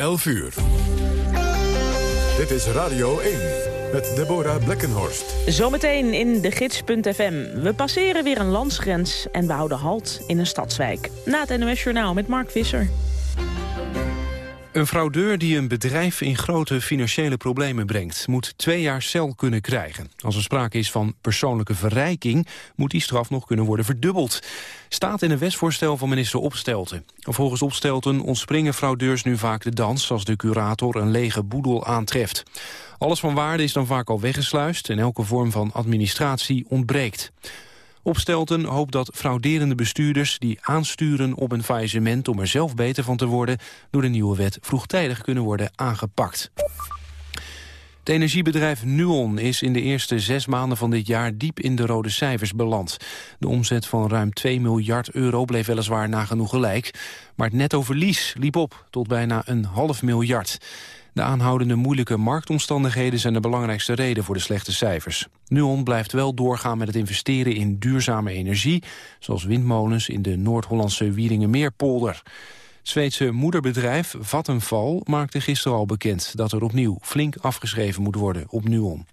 11 uur. Dit is Radio 1 met Deborah Blekkenhorst. Zometeen in de gids.fm. We passeren weer een landsgrens en we houden halt in een stadswijk. Na het NOS Journaal met Mark Visser. Een fraudeur die een bedrijf in grote financiële problemen brengt... moet twee jaar cel kunnen krijgen. Als er sprake is van persoonlijke verrijking... moet die straf nog kunnen worden verdubbeld. Staat in een wetsvoorstel van minister Opstelten. Volgens Opstelten ontspringen fraudeurs nu vaak de dans... als de curator een lege boedel aantreft. Alles van waarde is dan vaak al weggesluist... en elke vorm van administratie ontbreekt. Opstelten hoopt dat frauderende bestuurders die aansturen op een faillissement om er zelf beter van te worden, door de nieuwe wet vroegtijdig kunnen worden aangepakt. Het energiebedrijf Nuon is in de eerste zes maanden van dit jaar diep in de rode cijfers beland. De omzet van ruim 2 miljard euro bleef weliswaar nagenoeg gelijk, maar het netto verlies liep op tot bijna een half miljard. De aanhoudende moeilijke marktomstandigheden zijn de belangrijkste reden voor de slechte cijfers. Nuon blijft wel doorgaan met het investeren in duurzame energie, zoals windmolens in de Noord-Hollandse Wieringenmeerpolder. Het Zweedse moederbedrijf Vattenfall maakte gisteren al bekend dat er opnieuw flink afgeschreven moet worden op Nuon.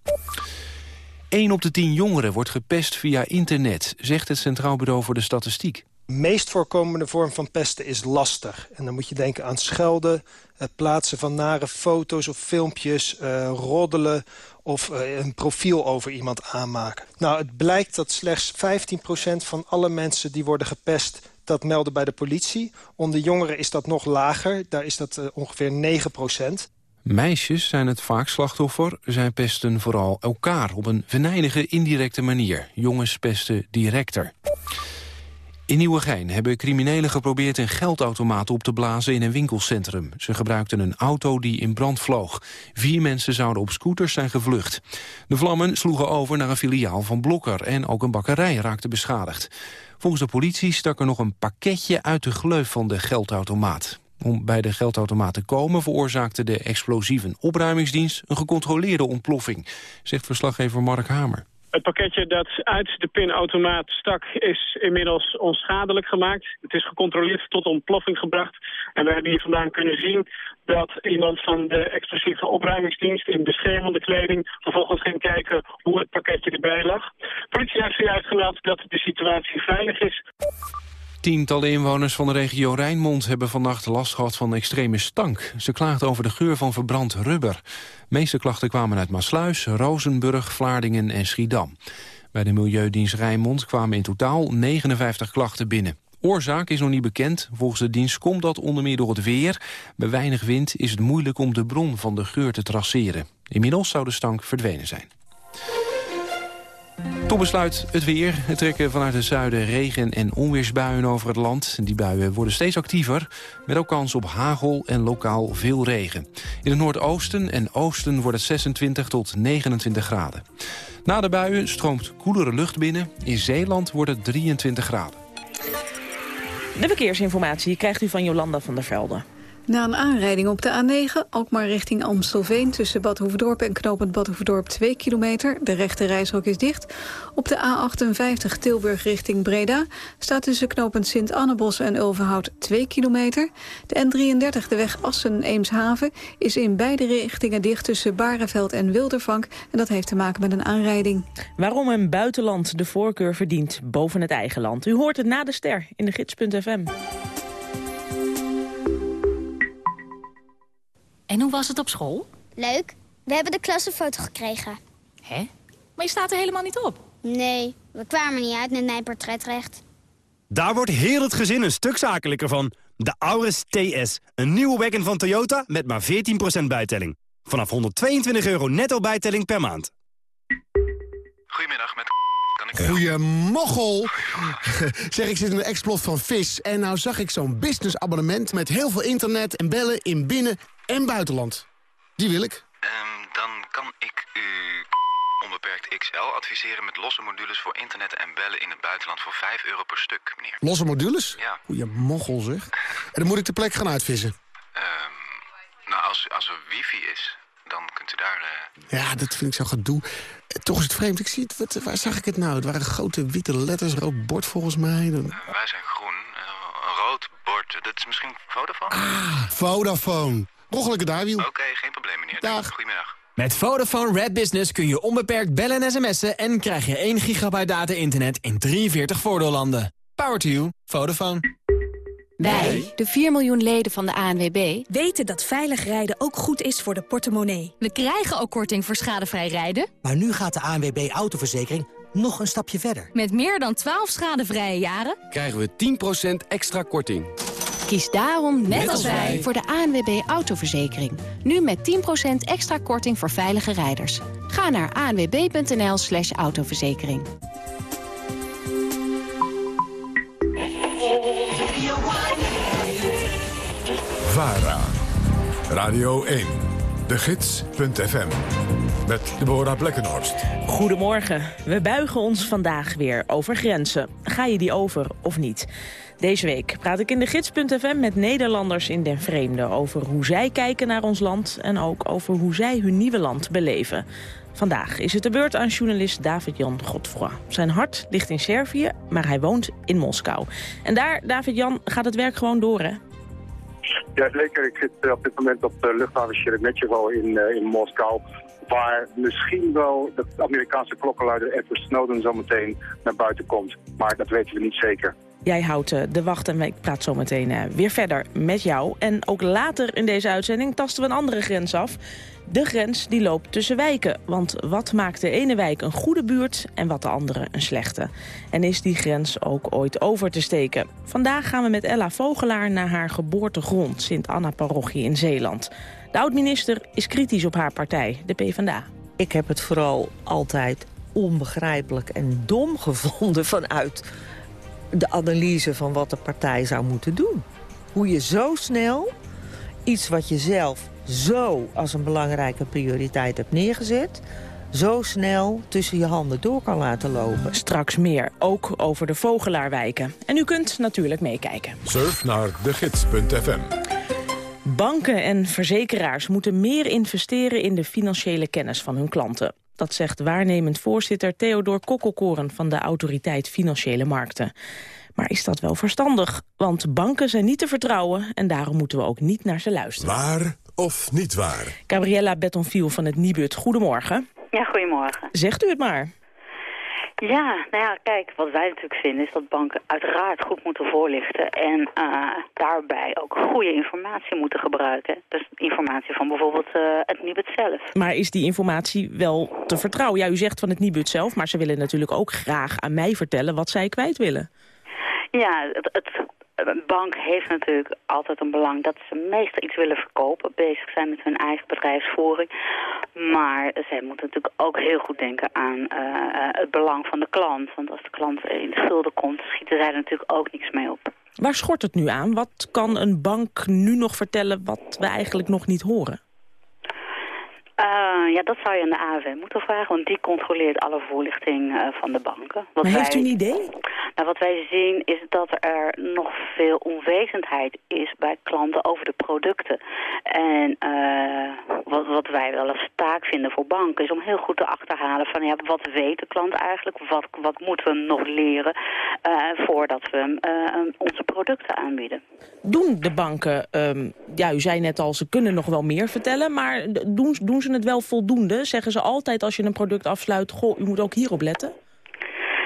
1 op de 10 jongeren wordt gepest via internet, zegt het Centraal Bureau voor de Statistiek meest voorkomende vorm van pesten is lastig. En dan moet je denken aan schelden, het plaatsen van nare foto's of filmpjes... Uh, roddelen of uh, een profiel over iemand aanmaken. Nou, het blijkt dat slechts 15% van alle mensen die worden gepest... dat melden bij de politie. Onder jongeren is dat nog lager, daar is dat ongeveer 9%. Meisjes zijn het vaak slachtoffer. Zij pesten vooral elkaar op een venijnige indirecte manier. Jongens pesten directer. In Nieuwegein hebben criminelen geprobeerd een geldautomaat op te blazen in een winkelcentrum. Ze gebruikten een auto die in brand vloog. Vier mensen zouden op scooters zijn gevlucht. De vlammen sloegen over naar een filiaal van Blokker en ook een bakkerij raakte beschadigd. Volgens de politie stak er nog een pakketje uit de gleuf van de geldautomaat. Om bij de geldautomaat te komen veroorzaakte de explosieve opruimingsdienst een gecontroleerde ontploffing, zegt verslaggever Mark Hamer. Het pakketje dat uit de pinautomaat stak is inmiddels onschadelijk gemaakt. Het is gecontroleerd tot ontploffing gebracht. En we hebben hier vandaan kunnen zien dat iemand van de explosieve opruimingsdienst in beschermende kleding vervolgens ging kijken hoe het pakketje erbij lag. Politie heeft zojuist gemeld dat de situatie veilig is. Tientallen inwoners van de regio Rijnmond hebben vannacht last gehad van extreme stank. Ze klaagden over de geur van verbrand rubber. De meeste klachten kwamen uit Maasluis, Rozenburg, Vlaardingen en Schiedam. Bij de Milieudienst Rijnmond kwamen in totaal 59 klachten binnen. Oorzaak is nog niet bekend. Volgens de dienst komt dat onder meer door het weer. Bij weinig wind is het moeilijk om de bron van de geur te traceren. Inmiddels zou de stank verdwenen zijn. Tot besluit het weer. Het trekken vanuit het zuiden regen- en onweersbuien over het land. Die buien worden steeds actiever, met ook kans op hagel en lokaal veel regen. In het noordoosten en oosten wordt het 26 tot 29 graden. Na de buien stroomt koelere lucht binnen. In Zeeland wordt het 23 graden. De verkeersinformatie krijgt u van Jolanda van der Velde. Na een aanrijding op de A9, ook maar richting Amstelveen... tussen Bad Hoefdorp en knooppunt Bad Hoefdorp 2 kilometer. De rechte reishok is dicht. Op de A58 Tilburg richting Breda... staat tussen knooppunt Sint-Annebos en Ulvenhout 2 kilometer. De N33, de weg Assen-Eemshaven... is in beide richtingen dicht tussen Bareveld en Wildervank. En dat heeft te maken met een aanrijding. Waarom een buitenland de voorkeur verdient boven het eigen land? U hoort het na de ster in de gids.fm. En hoe was het op school? Leuk. We hebben de klassenfoto gekregen. Hè? Maar je staat er helemaal niet op. Nee, we kwamen niet uit met mijn portretrecht. Daar wordt heel het gezin een stuk zakelijker van. De Auris TS, een nieuwe wagon van Toyota met maar 14% bijtelling. Vanaf 122 euro netto bijtelling per maand. Goedemiddag, met kan ik... Goeiemoggel! zeg, ik zit in een explot van vis en nou zag ik zo'n businessabonnement... met heel veel internet en bellen in binnen- en buitenland. Die wil ik. Um, dan kan ik u onbeperkt XL adviseren met losse modules voor internet en bellen in het buitenland voor 5 euro per stuk, meneer. Losse modules? Ja. Goeie moggel zeg. En dan moet ik de plek gaan uitvissen. Um, nou, als, als er wifi is, dan kunt u daar... Uh... Ja, dat vind ik zo gedoe. Toch is het vreemd. Ik zie het, wat, waar zag ik het nou? Het waren grote witte letters, rood bord volgens mij. Dan... Uh, wij zijn groen. Uh, een rood bord. Dat is misschien Vodafone? Ah, Vodafone. Roggelijke daarwiel. Oké, geen probleem meneer. Dag. Goedemiddag. Met Vodafone Red Business kun je onbeperkt bellen en sms'en... en krijg je 1 gigabyte data-internet in 43 voordeellanden. Power to you. Vodafone. Wij, de 4 miljoen leden van de ANWB, weten dat veilig rijden ook goed is voor de portemonnee. We krijgen ook korting voor schadevrij rijden. Maar nu gaat de ANWB Autoverzekering nog een stapje verder. Met meer dan 12 schadevrije jaren krijgen we 10% extra korting. Kies daarom, net, als wij, voor de ANWB Autoverzekering. Nu met 10% extra korting voor veilige rijders. Ga naar anwb.nl slash autoverzekering. VARA. Radio 1. De Gids.fm. Met Deborah Blekkenhorst. Goedemorgen. We buigen ons vandaag weer over grenzen. Ga je die over of niet? Deze week praat ik in de gids.fm met Nederlanders in den vreemde... over hoe zij kijken naar ons land en ook over hoe zij hun nieuwe land beleven. Vandaag is het de beurt aan journalist David-Jan Godfroy. Zijn hart ligt in Servië, maar hij woont in Moskou. En daar, David-Jan, gaat het werk gewoon door, hè? Ja, zeker. Ik zit op dit moment op de luchthaven Sheremetyevo in, uh, in Moskou. Waar misschien wel de Amerikaanse klokkenluider Edward Snowden zometeen naar buiten komt. Maar dat weten we niet zeker. Jij houdt uh, de wacht en ik praat zo meteen uh, weer verder met jou. En ook later in deze uitzending tasten we een andere grens af. De grens die loopt tussen wijken. Want wat maakt de ene wijk een goede buurt en wat de andere een slechte? En is die grens ook ooit over te steken? Vandaag gaan we met Ella Vogelaar naar haar geboortegrond, Sint-Anna-parochie in Zeeland. De oud-minister is kritisch op haar partij, de PvdA. Ik heb het vooral altijd onbegrijpelijk en dom gevonden vanuit de analyse van wat de partij zou moeten doen. Hoe je zo snel iets wat je zelf zo als een belangrijke prioriteit hebt neergezet... zo snel tussen je handen door kan laten lopen. Straks meer, ook over de Vogelaarwijken. En u kunt natuurlijk meekijken. Surf naar degids.fm. Banken en verzekeraars moeten meer investeren in de financiële kennis van hun klanten. Dat zegt waarnemend voorzitter Theodor Kokkelkoren van de Autoriteit Financiële Markten. Maar is dat wel verstandig? Want banken zijn niet te vertrouwen en daarom moeten we ook niet naar ze luisteren. Waar of niet waar? Gabriella Betonfiel van het Nibud, goedemorgen. Ja, goedemorgen. Zegt u het maar. Ja, nou ja, kijk, wat wij natuurlijk vinden is dat banken uiteraard goed moeten voorlichten en uh, daarbij ook goede informatie moeten gebruiken. Dus informatie van bijvoorbeeld uh, het Nibud zelf. Maar is die informatie wel te vertrouwen? Ja, u zegt van het Nibud zelf, maar ze willen natuurlijk ook graag aan mij vertellen wat zij kwijt willen. Ja, het, het, een bank heeft natuurlijk altijd een belang dat ze meestal iets willen verkopen, bezig zijn met hun eigen bedrijfsvoering. Maar zij moeten natuurlijk ook heel goed denken aan uh, het belang van de klant. Want als de klant in de schulden komt, schieten zij er natuurlijk ook niks mee op. Waar schort het nu aan? Wat kan een bank nu nog vertellen wat we eigenlijk nog niet horen? Uh, ja, dat zou je aan de AFM moeten vragen, want die controleert alle voorlichting uh, van de banken. Wat maar heeft wij, u een idee? Nou, wat wij zien is dat er nog veel onwetendheid is bij klanten over de producten. En uh, wat, wat wij wel als taak vinden voor banken is om heel goed te achterhalen van ja, wat weet de klant eigenlijk, wat, wat moeten we nog leren voordat we hem onze producten aanbieden. Doen de banken, um, ja u zei net al, ze kunnen nog wel meer vertellen, maar doen, doen ze het wel voldoende? Zeggen ze altijd als je een product afsluit, goh, u moet ook hierop letten?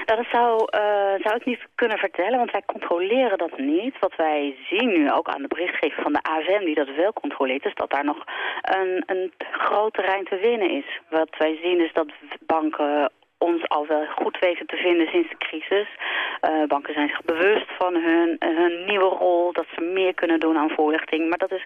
Dat zou, uh, zou ik niet kunnen vertellen, want wij controleren dat niet. Wat wij zien nu ook aan de berichtgeving van de AFM die dat wel controleert... is dat daar nog een, een groot terrein te winnen is. Wat wij zien is dat banken ons al wel goed weten te vinden sinds de crisis. Uh, banken zijn zich bewust van hun, hun nieuwe rol, dat ze meer kunnen doen aan voorlichting. Maar dat is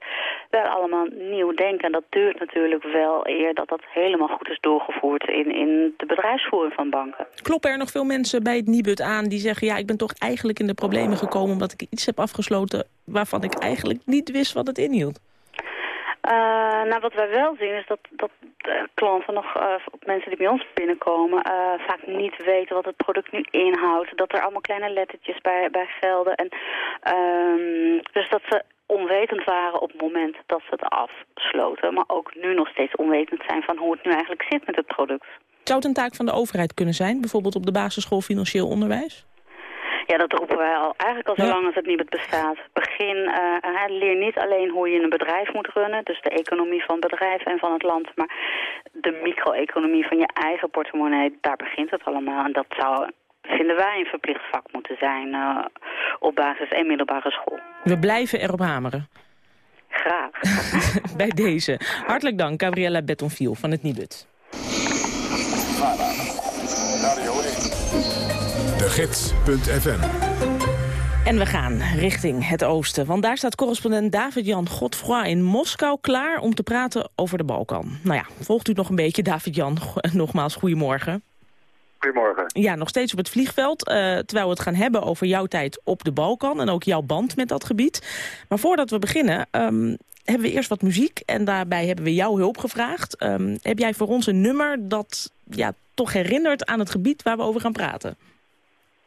wel allemaal nieuw denken. En dat duurt natuurlijk wel eer dat dat helemaal goed is doorgevoerd in, in de bedrijfsvoering van banken. Kloppen er nog veel mensen bij het Nibud aan die zeggen... ja, ik ben toch eigenlijk in de problemen gekomen omdat ik iets heb afgesloten... waarvan ik eigenlijk niet wist wat het inhield? Uh, nou, wat wij wel zien is dat, dat klanten nog, uh, mensen die bij ons binnenkomen, vaak niet weten wat het product nu inhoudt. Dat er allemaal kleine lettertjes bij, bij gelden. En, ehm, dus dat ze onwetend waren op het moment dat ze het afsloten. Maar ook nu nog steeds onwetend zijn van hoe het nu eigenlijk zit met het product. Zou het een taak van de overheid kunnen zijn? Bijvoorbeeld op de basisschool financieel onderwijs? Ja, dat roepen wij al eigenlijk al zo Ja. lang als het niet bestaat. Begin, eh, eh, leer niet alleen hoe je een bedrijf moet runnen, dus de economie van het bedrijf en van het land, maar de micro-economie van je eigen portemonnee, daar begint het allemaal. En dat zou, vinden wij, een verplicht vak moeten zijn eh, op basis- en middelbare school. We blijven erop hameren. Graag. Bij deze. Hartelijk dank, Gabriella Bettonfiel van het Nibud. Gids.fm En we gaan richting het oosten, want daar staat correspondent David-Jan Godfroy in Moskou klaar om te praten over de Balkan. Nou ja, volgt u nog een beetje, David-Jan, nogmaals, goedemorgen. Goedemorgen. Ja, nog steeds op het vliegveld, eh, terwijl we het gaan hebben over jouw tijd op de Balkan en ook jouw band met dat gebied. Maar voordat we beginnen, ehm, hebben we eerst wat muziek en daarbij hebben we jouw hulp gevraagd. Ehm, heb jij voor ons een nummer dat ja, toch herinnert aan het gebied waar we over gaan praten?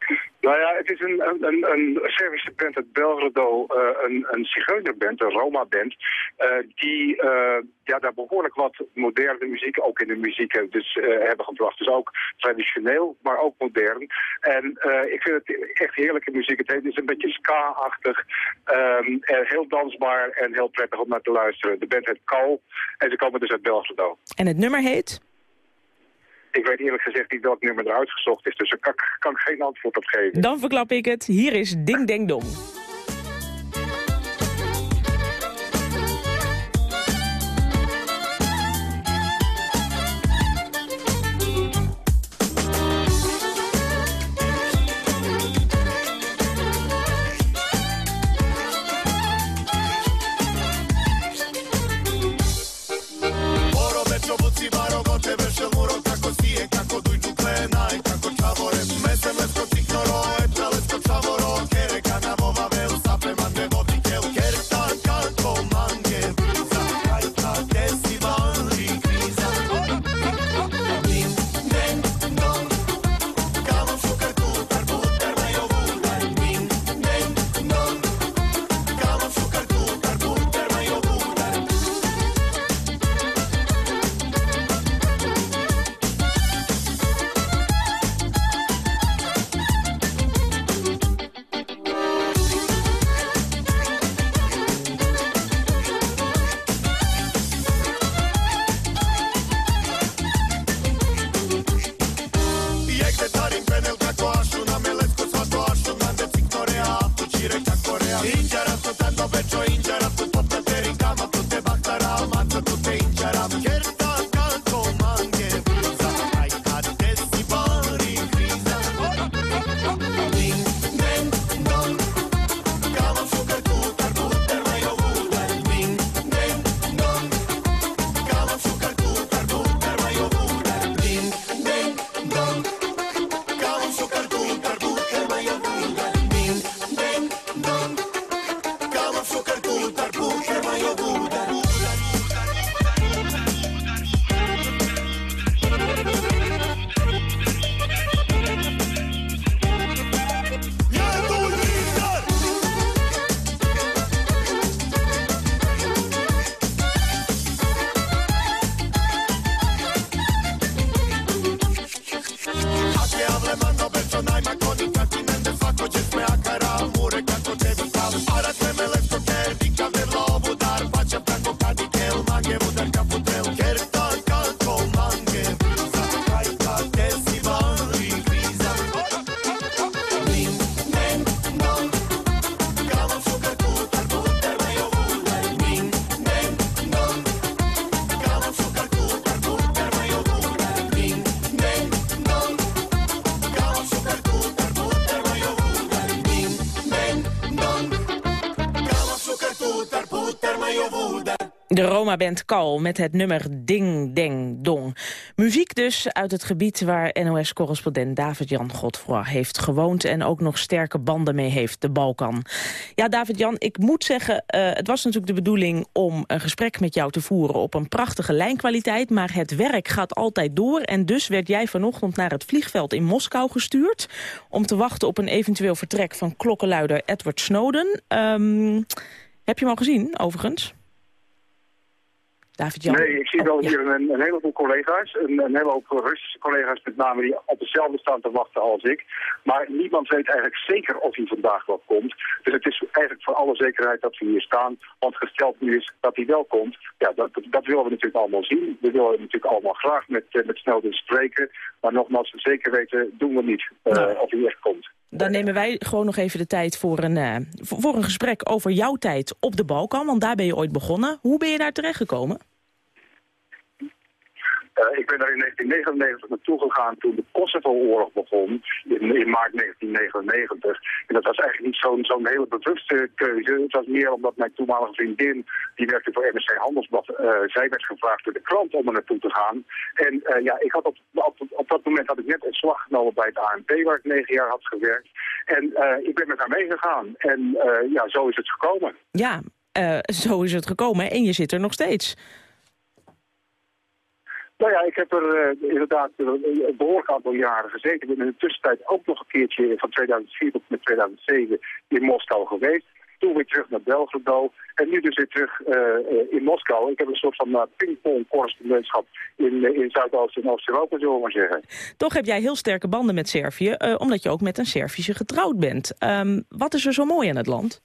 Nou ja, het is een, een, een, Servische band uit Belgrado, eh, een, een zigeunerband, een Roma-band, eh, die eh, ja, daar behoorlijk wat moderne muziek ook in de muziek dus, hebben gebracht. Dus ook traditioneel, maar ook modern. En ik vind het echt heerlijke muziek. Het heet- is een beetje ska-achtig, ehm, en heel dansbaar en heel prettig om naar te luisteren. De band heet Kal en ze komen dus uit Belgrado. En het nummer heet? Ik weet eerlijk gezegd niet welk nummer er uitgezocht is, dus kan, ik- kan ik geen antwoord op geven. Dan verklap ik het. Hier is Ding Deng Dong. De Roma-band Kal met het nummer Ding Deng Dong. Muziek dus uit het gebied waar NOS-correspondent David-Jan Godfroy heeft gewoond... en ook nog sterke banden mee heeft, de Balkan. Ja, David-Jan, ik moet zeggen, eh, het was natuurlijk de bedoeling... om een gesprek met jou te voeren op een prachtige lijnkwaliteit... maar het werk gaat altijd door en dus werd jij vanochtend naar het vliegveld in Moskou gestuurd... om te wachten op een eventueel vertrek van klokkenluider Edward Snowden. Ehm, heb je hem al gezien, overigens? David Jan. Nee, ik zie wel hier een, een heleboel collega's, een, een hele hoop Russische collega's met name die op hetzelfde staan te wachten als ik. Maar niemand weet eigenlijk zeker of hij vandaag wel komt. Dus het is eigenlijk voor alle zekerheid dat we hier staan. Want gesteld nu is dat hij wel komt, ja, dat, dat willen we natuurlijk allemaal zien. We willen natuurlijk allemaal graag met, uh, met Snowden spreken. Maar nogmaals, zeker weten doen we niet uh, of hij echt komt. Dan nemen wij gewoon nog even de tijd voor een, uh, voor een gesprek over jouw tijd op de Balkan. Want daar ben je ooit begonnen. Hoe ben je daar terechtgekomen? Uh, ik ben daar in 1999 naartoe gegaan toen de Kosovo-oorlog begon, in, maart 1999. En dat was eigenlijk niet zo'n hele bewuste keuze. Het was meer omdat mijn toenmalige vriendin, die werkte voor NRC Handelsblad, uh, zij werd gevraagd door de krant om er naartoe te gaan. En uh, ja, ik had op, op, op, dat moment had ik net ontslag genomen bij het ANP, waar ik negen jaar had gewerkt. En ik ben met haar meegegaan. En ja, zo is het gekomen. Ja, zo is het gekomen en je zit er nog steeds. Nou ja, ik heb er uh, inderdaad een behoorlijk aantal jaren gezeten. Ik ben in de tussentijd ook nog een keertje van 2004 tot met 2007 in Moskou geweest. Toen weer terug naar Belgrado en nu dus weer terug uh, in Moskou. Ik heb een soort van uh, pingpong-correspondentschap in, in Zuidoost- en Oost-Europa, zullen we maar zeggen. Toch heb jij heel sterke banden met Servië, omdat je ook met een Servische getrouwd bent. Um, wat is er zo mooi aan het land?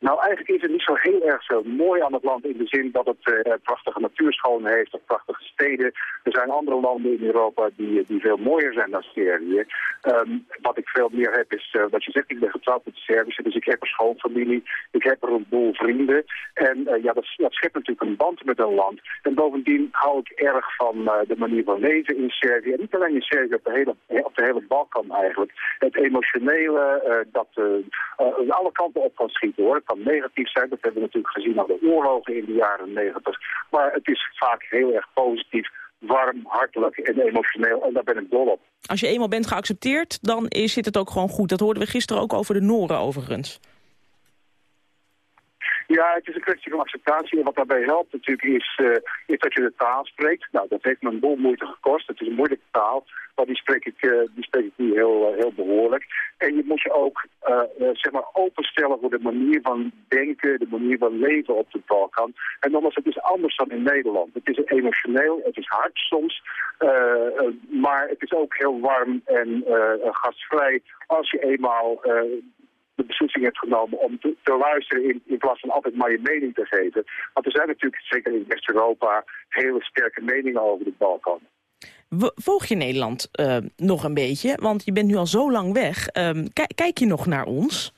Nou, eigenlijk is het niet zo heel erg zo mooi aan het land in de zin dat het uh, prachtige natuurschoon heeft, of prachtige steden. Er zijn andere landen in Europa die, die veel mooier zijn dan Servië. Um, wat ik veel meer heb is, uh, wat je zegt, ik ben getrouwd met Servische, dus ik heb een schoonfamilie, ik heb er een boel vrienden. En uh, ja, dat, dat schept natuurlijk een band met een land. En bovendien hou ik erg van de manier van leven in Servië. En niet alleen in Servië, op de hele, op de hele Balkan eigenlijk. Het emotionele, dat alle kanten op kan schieten hoor kan negatief zijn. Dat hebben we natuurlijk gezien aan de oorlogen in de jaren negentig. Maar het is vaak heel erg positief, warm, hartelijk en emotioneel. En daar ben ik dol op. Als je eenmaal bent geaccepteerd, dan is, zit het ook gewoon goed. Dat hoorden we gisteren ook over de Noren overigens. Ja, het is een kwestie van acceptatie. En wat daarbij helpt natuurlijk is, uh, is dat je de taal spreekt. Nou, dat heeft me een boel moeite gekost. Het is een moeilijke taal, maar die spreek ik, uh, die spreek ik nu heel, uh, heel behoorlijk. En je moet je ook zeg maar openstellen voor de manier van denken, de manier van leven op de Balkan. En nogmaals, het is anders dan in Nederland. Het is emotioneel, het is hard soms, maar het is ook heel warm en gastvrij als je eenmaal de beslissing hebt genomen om te, te luisteren in, in, plaats van altijd maar je mening te geven. Want er zijn natuurlijk, zeker in West-Europa, hele sterke meningen over de Balkan. Volg je Nederland uh, nog een beetje? Want je bent nu al zo lang weg. Um, kijk je nog naar ons?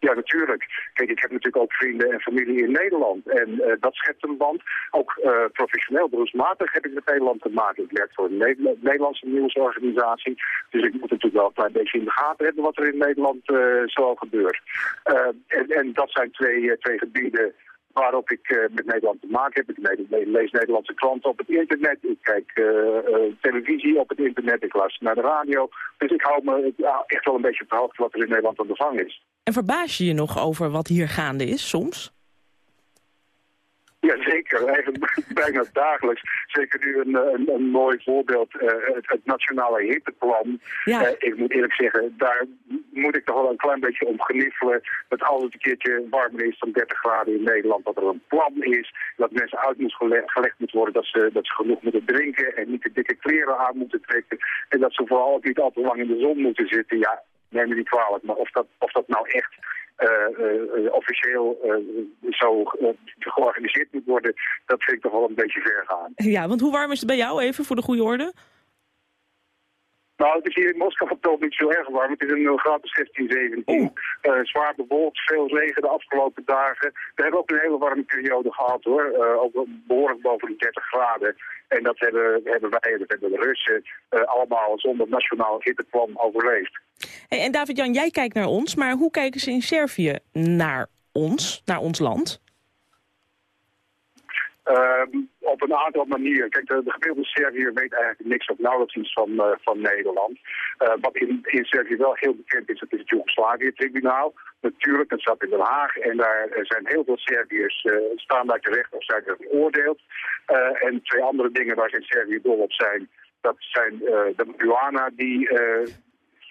Ja, natuurlijk. Kijk, ik heb natuurlijk ook vrienden en familie in Nederland. En uh, dat schept een band. Ook uh, professioneel, beroepsmatig heb ik met Nederland te maken. Ik werk voor een Nederla Nederlandse nieuwsorganisatie. Dus ik moet natuurlijk wel een klein beetje in de gaten hebben wat er in Nederland uh, zoal gebeurt. En, en, dat zijn twee, twee gebieden waarop ik uh, met Nederland te maken heb. Ik lees Nederlandse kranten op het internet. Ik kijk uh, uh, televisie op het internet. Ik luister naar de radio. Dus ik hou me echt wel een beetje op de hoogte wat er in Nederland aan de gang is. En verbaas je je nog over wat hier gaande is soms? Ja, zeker. Eigenlijk bijna dagelijks. Zeker nu een, een, een mooi voorbeeld, uh, het, het, nationale hitteplan. Ja. Uh, ik moet eerlijk zeggen, daar moet ik toch wel een klein beetje om geniffelen. Dat altijd een keertje warmer is dan 30 graden in Nederland. Dat er een plan is, dat mensen uit moet gelegd, gelegd moet worden. Dat ze, dat ze genoeg moeten drinken en niet te dikke kleren aan moeten trekken. En dat ze vooral ook niet al te lang in de zon moeten zitten. Ja, neem me niet kwalijk, maar of dat, of dat nou echt officieel uh, zo georganiseerd moet worden, dat vind ik toch wel een beetje ver gaan. Ja, want hoe warm is het bij jou even voor de goede orde? Nou, het is hier in Moskou toch niet zo erg warm. Het is een graad 16, 17. Uh, zwaar bewolkt, veel regen de afgelopen dagen. We hebben ook een hele warme periode gehad hoor. Uh, ook behoorlijk boven de 30 graden. En dat hebben, hebben wij, dat hebben de Russen, uh, allemaal zonder nationaal hitteplan overleefd. Hey, en David-Jan, jij kijkt naar ons, maar hoe kijken ze in Servië naar ons, naar ons land? Um, op een aantal manieren. Kijk, de, de gemiddelde Serviër weet eigenlijk niks of nauwelijks iets van, uh, van Nederland. Uh, wat in, in Servië wel heel bekend is, dat is het Joegoslavië-tribunaal. Natuurlijk, dat zat in Den Haag en daar zijn heel veel Serviërs uh, staan daar terecht of zijn er veroordeeld. en twee andere dingen waar ze in Servië dol op zijn, dat zijn de marijuana die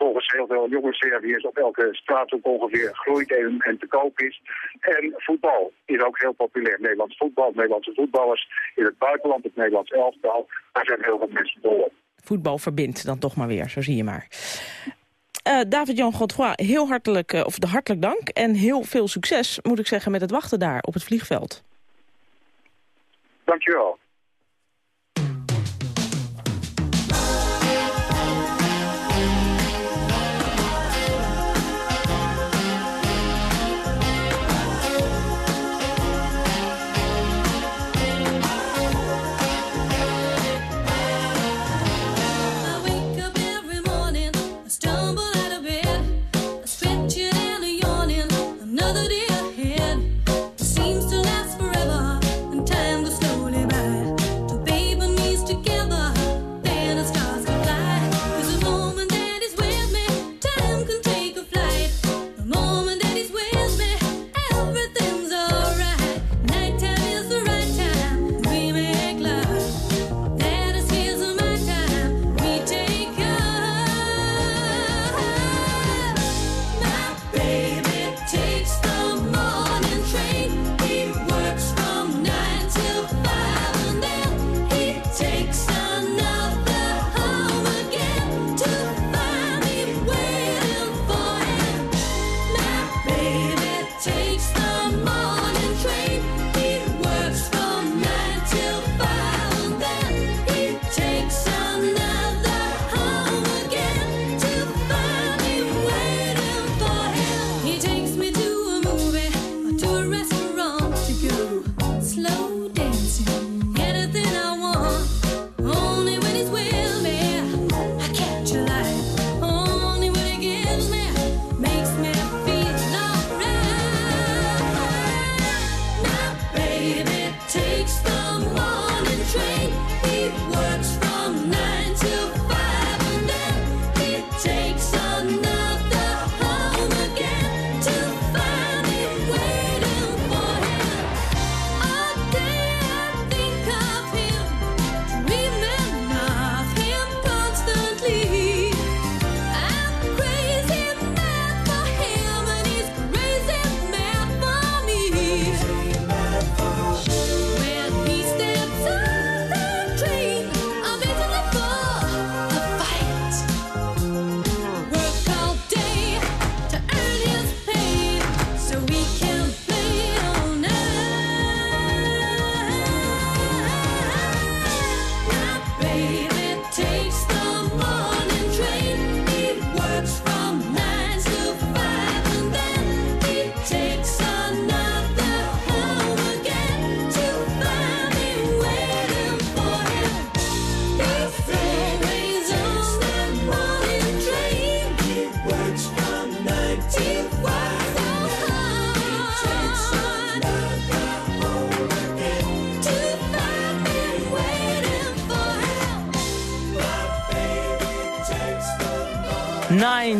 volgens heel veel jonge Serviërs op elke straathoek ongeveer groeit en, en te koop is. En voetbal is ook heel populair. Nederlands voetbal, Nederlandse voetballers in het buitenland, het Nederlands elftal. Daar zijn heel veel mensen dol op. Voetbal verbindt dan toch maar weer, zo zie je maar. Uh, David-Jan Godfroy, heel hartelijk, uh, of de hartelijk dank en heel veel succes, moet ik zeggen, met het wachten daar op het vliegveld. Dankjewel.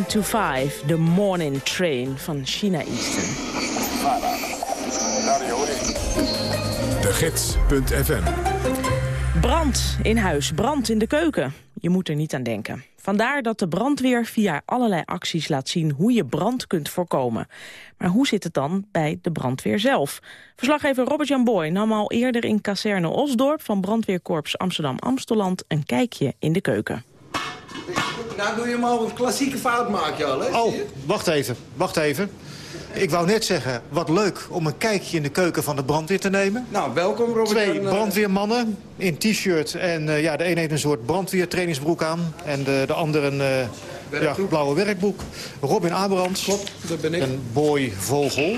To 5, The Morning Train van China Eastern. De Gids.fm Brand in huis, brand in de keuken. Je moet er niet aan denken. Vandaar dat de brandweer via allerlei acties laat zien hoe je brand kunt voorkomen. Maar hoe zit het dan bij de brandweer zelf? Verslaggever Robert-Jan Boy nam al eerder in kazerne Osdorp... van brandweerkorps Amsterdam-Amsteland een kijkje in de keuken. Nou doe je hem al een klassieke fout maken al, hè? Oh, wacht even, wacht even. Ik wou net zeggen, wat leuk om een kijkje in de keuken van de brandweer te nemen. Nou, welkom Robert. Twee brandweermannen in t-shirt en uh, ja, de een heeft een soort brandweertrainingsbroek aan... en de, de ander een uh, ja, blauwe werkboek. Robin Abrams. Klopt, dat ben ik. Een boy vogel.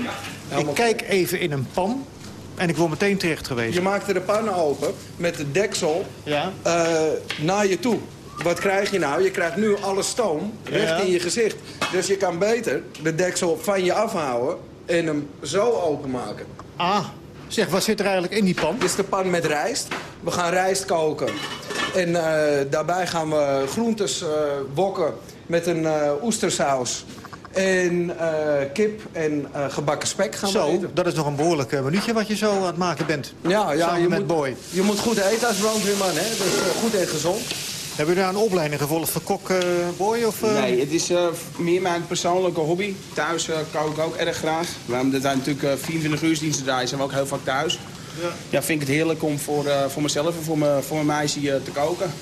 ik kijk even in een pan en ik word meteen terecht geweest. Je maakte de pan open met de deksel ja. uh, naar je toe. Wat krijg je nou? Je krijgt nu alle stoom recht Ja. in je gezicht. Dus je kan beter de deksel van je afhouden en hem zo openmaken. Ah, zeg, wat zit er eigenlijk in die pan? Dit is de pan met rijst. We gaan rijst koken. En eh, daarbij gaan we groentes eh wokken met een eh, oestersaus. En kip en gebakken spek gaan we Zo, eten. dat is nog een behoorlijk eh, minuutje wat je zo aan het maken bent. Ja, ja je, met moet, Boy. je moet goed eten als brandweerman, hè? Dus goed en gezond. Hebben jullie nou een opleiding gevolgd voor kok, eh, boy? Of, eh? Nee, het is eh, meer mijn persoonlijke hobby. Thuis uh, kook ik ook erg graag. Waarom dat wij natuurlijk uh, 24 uur diensten draaien, zijn we ook heel vaak thuis. Ja, ja vind ik het heerlijk om voor, voor mezelf en voor mijn, voor mijn meisje te koken.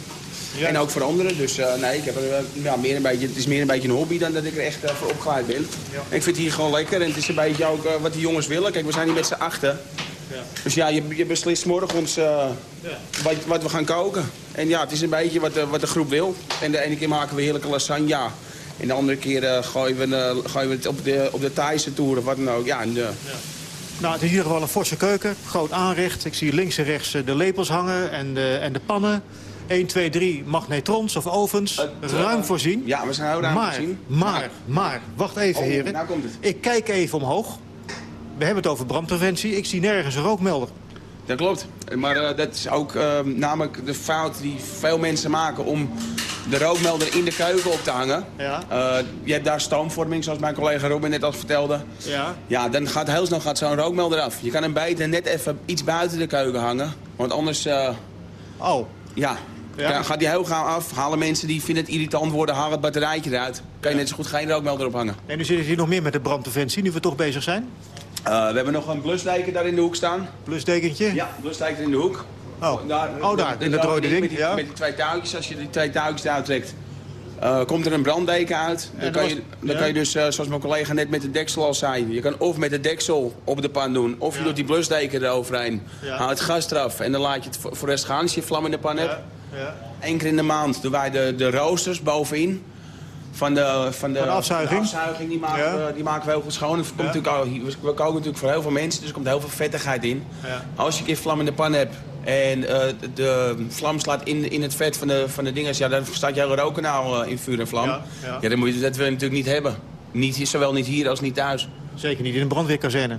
Ja. En ook voor anderen. Dus nee, ik heb er, ja, meer een beetje, het is meer een beetje een hobby dan dat ik er echt voor opgeleid ben. Ja. En ik vind het hier gewoon lekker. En het is een beetje ook wat die jongens willen. Kijk, we zijn hier met z'n achten. Ja. Dus ja, je, je beslist morgens uh, ja. wat, wat, we gaan koken. En ja, het is een beetje wat de, wat de groep wil. En de ene keer maken we heerlijke lasagne. En de andere keer uh, gooien, we, uh, gooien we het op de, op de Thaise toer of wat dan ook. Ja, en, ja. Nou, het is in ieder geval een forse keuken. Groot aanrecht. Ik zie links en rechts de lepels hangen en de, en de pannen. 1, 2, 3 magnetrons of ovens. ruim voorzien. Ja, we zijn heel ruim maar, voorzien. Maar, maar, wacht even oh, heren. Nou komt het. Ik kijk even omhoog. We hebben het over brandpreventie. Ik zie nergens een rookmelder. Dat klopt. Maar uh, dat is ook uh, namelijk de fout die veel mensen maken om de rookmelder in de keuken op te hangen. Ja. Uh, je hebt daar stoomvorming, zoals mijn collega Robin net al vertelde. Ja. Ja, dan gaat heel snel gaat zo'n rookmelder af. Je kan hem beter net even iets buiten de keuken hangen. Want anders... oh. Ja. Ja. gaat die heel gauw af. Halen mensen die vinden het irritant worden, halen het batterijtje eruit. Kan je net zo goed geen rookmelder ophangen. En nu zit het hier nog meer met de brandpreventie, nu we toch bezig zijn? Uh, we hebben nog een blusdeken daar in de hoek staan. Blusdekentje? Ja, blusdeken in de hoek. Oh, daar, oh, daar in dat rode ding. Met die, ja. met die twee touwtjes, als je die twee touwtjes eruit trekt, uh, komt er een branddeken uit. Dan, kan, was, je, dan ja. kan je dus, uh, zoals mijn collega net met de deksel al zei... je kan of met de deksel op de pan doen... of je doet die blusdeken eroverheen. Ja. Haal het gas eraf en dan laat je het voor de rest gaan als je vlam in de pan hebt. Eén keer in de maand doen wij de, de roosters bovenin van de, van de, van de afzuiging. De afzuiging die, maken ja. we, die maken we heel goed schoon. Het komt ja. natuurlijk, we koken natuurlijk voor heel veel mensen, dus er komt heel veel vettigheid in. Ja. Als je een keer vlam in de pan hebt en uh, de, de vlam slaat in, in het vet van de, van de dingen, ja, dan staat hele rookkanaal uh, in vuur en vlam. Ja, ja. dan moet je dat wil je natuurlijk niet hebben. Niet, zowel niet hier als niet thuis. Zeker niet in een brandweerkazerne.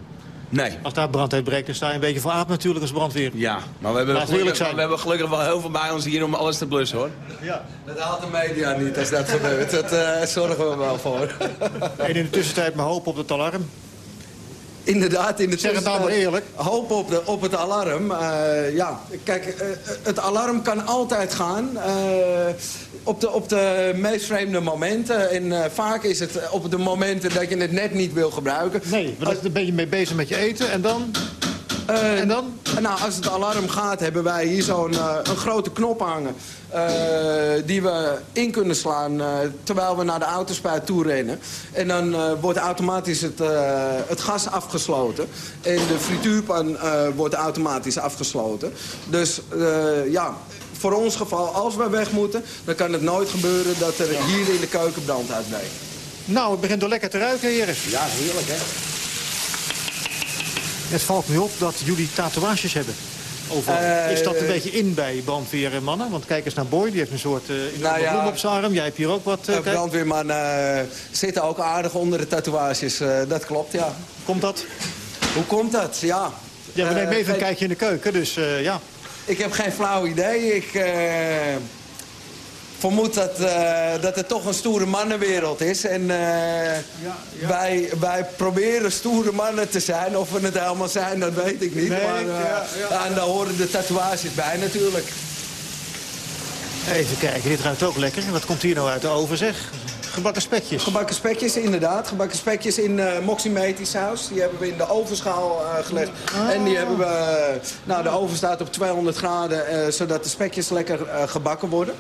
Nee. Als daar brand uitbreekt, dan sta je een beetje voor aap natuurlijk als brandweer. Ja, maar we hebben, gelukkig, we hebben gelukkig wel heel veel bij ons hier om alles te blussen, hoor. Ja. Dat haalt de media niet als dat gebeurt. Dat uh, zorgen we wel voor. en in de tussentijd maar hoop op het alarm. Inderdaad, in de Zeg het nou maar eerlijk. Hoop op, de, op het alarm. Uh, ja, kijk, uh, het alarm kan altijd gaan. Uh, op, de, op de meest vreemde momenten. En vaak is het op de momenten dat je het net niet wil gebruiken. Nee, maar dan ben je mee bezig met je eten en dan... Uh, en dan? Nou, als het alarm gaat, hebben wij hier zo'n uh, een grote knop hangen. Uh, die we in kunnen slaan terwijl we naar de autospuit toe rennen. En dan wordt automatisch het, het gas afgesloten. En de frituurpan wordt automatisch afgesloten. Dus ja, voor ons geval, als we weg moeten... dan kan het nooit gebeuren dat er hier in de keuken brand uitbreekt. Nou, het begint toch lekker te ruiken, heren. Ja, heerlijk, hè? Het valt me op dat jullie tatoeages hebben. Uh, is dat een beetje in bij brandweermannen? Want kijk eens naar Boy, die heeft een soort uh, nou ja, bloem op zijn arm. Jij hebt hier ook wat... Uh, brandweermannen zitten ook aardig onder de tatoeages. dat klopt, ja. Komt dat? Hoe komt dat? Ja. Ja, we nemen even een kijkje in de keuken, dus ja. Ik heb geen flauw idee. Ik vermoed dat, uh, dat het toch een stoere mannenwereld is. En uh, ja, ja. Wij, wij proberen stoere mannen te zijn. Of we het helemaal zijn, dat weet ik niet. Nee, maar uh, ja, en daar horen de tatoeages bij natuurlijk. Even kijken, dit ruikt ook lekker. Wat komt hier nou uit de oven, zeg? Gebakken spekjes. Gebakken spekjes, inderdaad. Gebakken spekjes in uh, moximeti saus. Die hebben we in de ovenschaal uh, gelegd. Ah. En die hebben we... Nou, de oven staat op 200 graden, uh, zodat de spekjes lekker gebakken worden.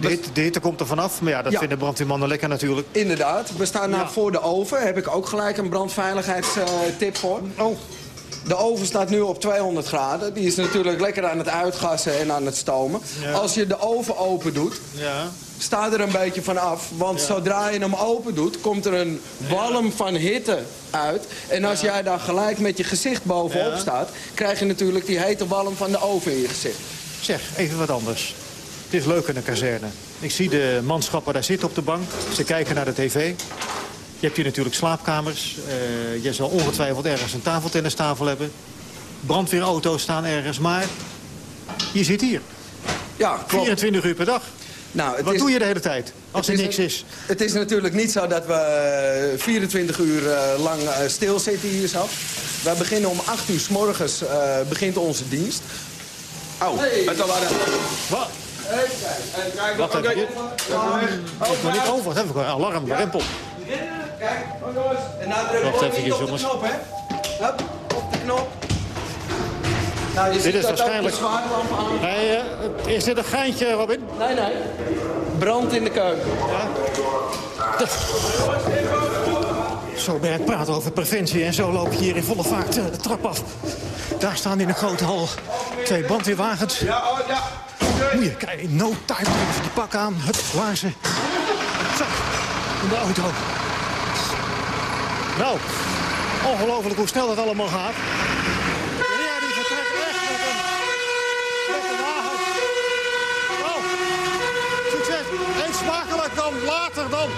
De hitte, de hitte komt er vanaf, maar ja, dat Ja. vinden brandweermannen lekker natuurlijk. Inderdaad. We staan nou Ja. voor de oven. Heb ik ook gelijk een brandveiligheidstip voor. Oh. De oven staat nu op 200 graden. Die is natuurlijk lekker aan het uitgassen en aan het stomen. Ja. Als je de oven open doet, Ja. sta er een beetje van af. Want Ja. zodra je hem open doet, komt er een walm van hitte uit. En als jij daar gelijk met je gezicht bovenop staat... krijg je natuurlijk die hete walm van de oven in je gezicht. Zeg, even wat anders. Het is leuk in een kazerne. Ik zie de manschappen daar zitten op de bank. Ze kijken naar de tv. Je hebt hier natuurlijk slaapkamers. Eh, je zal ongetwijfeld ergens een tafeltennistafel hebben. Brandweerauto's staan ergens, maar je zit hier. Ja, klopt. 24 uur per dag. Nou, het Wat is- doe je de hele tijd als er niks is? Het is natuurlijk niet zo dat we eh, 24 uur eh, lang eh, stilzitten hier zo. Wij beginnen om 8 uur s morgens eh, begint onze dienst. Oh, het. Wat? Wacht even. Ik ben niet over. Wat heb ik? Een alarm, een rempel. Kijk, jongens. En nou drukken Wacht we even, niet op de jongens. knop, hè. Hup, op de knop. Nou, je Dit ziet is dat waarschijnlijk... de aan. Hey, eh, is dit een geintje, Robin? Nee, nee. Brand in de keuken. Zo ben ik praten over preventie en zo loop je hier in volle vaart eh, de trap af. Daar staan in de grote hal twee brandweerwagens. Ja, oh, ja. Moet je no time even die pak aan. Hup, waar ze. Zo, in de auto. Nou, ongelooflijk hoe snel dat allemaal gaat. Ja, die vertrekt echt met. Oh, succes. Eet smakelijk dan, later dan.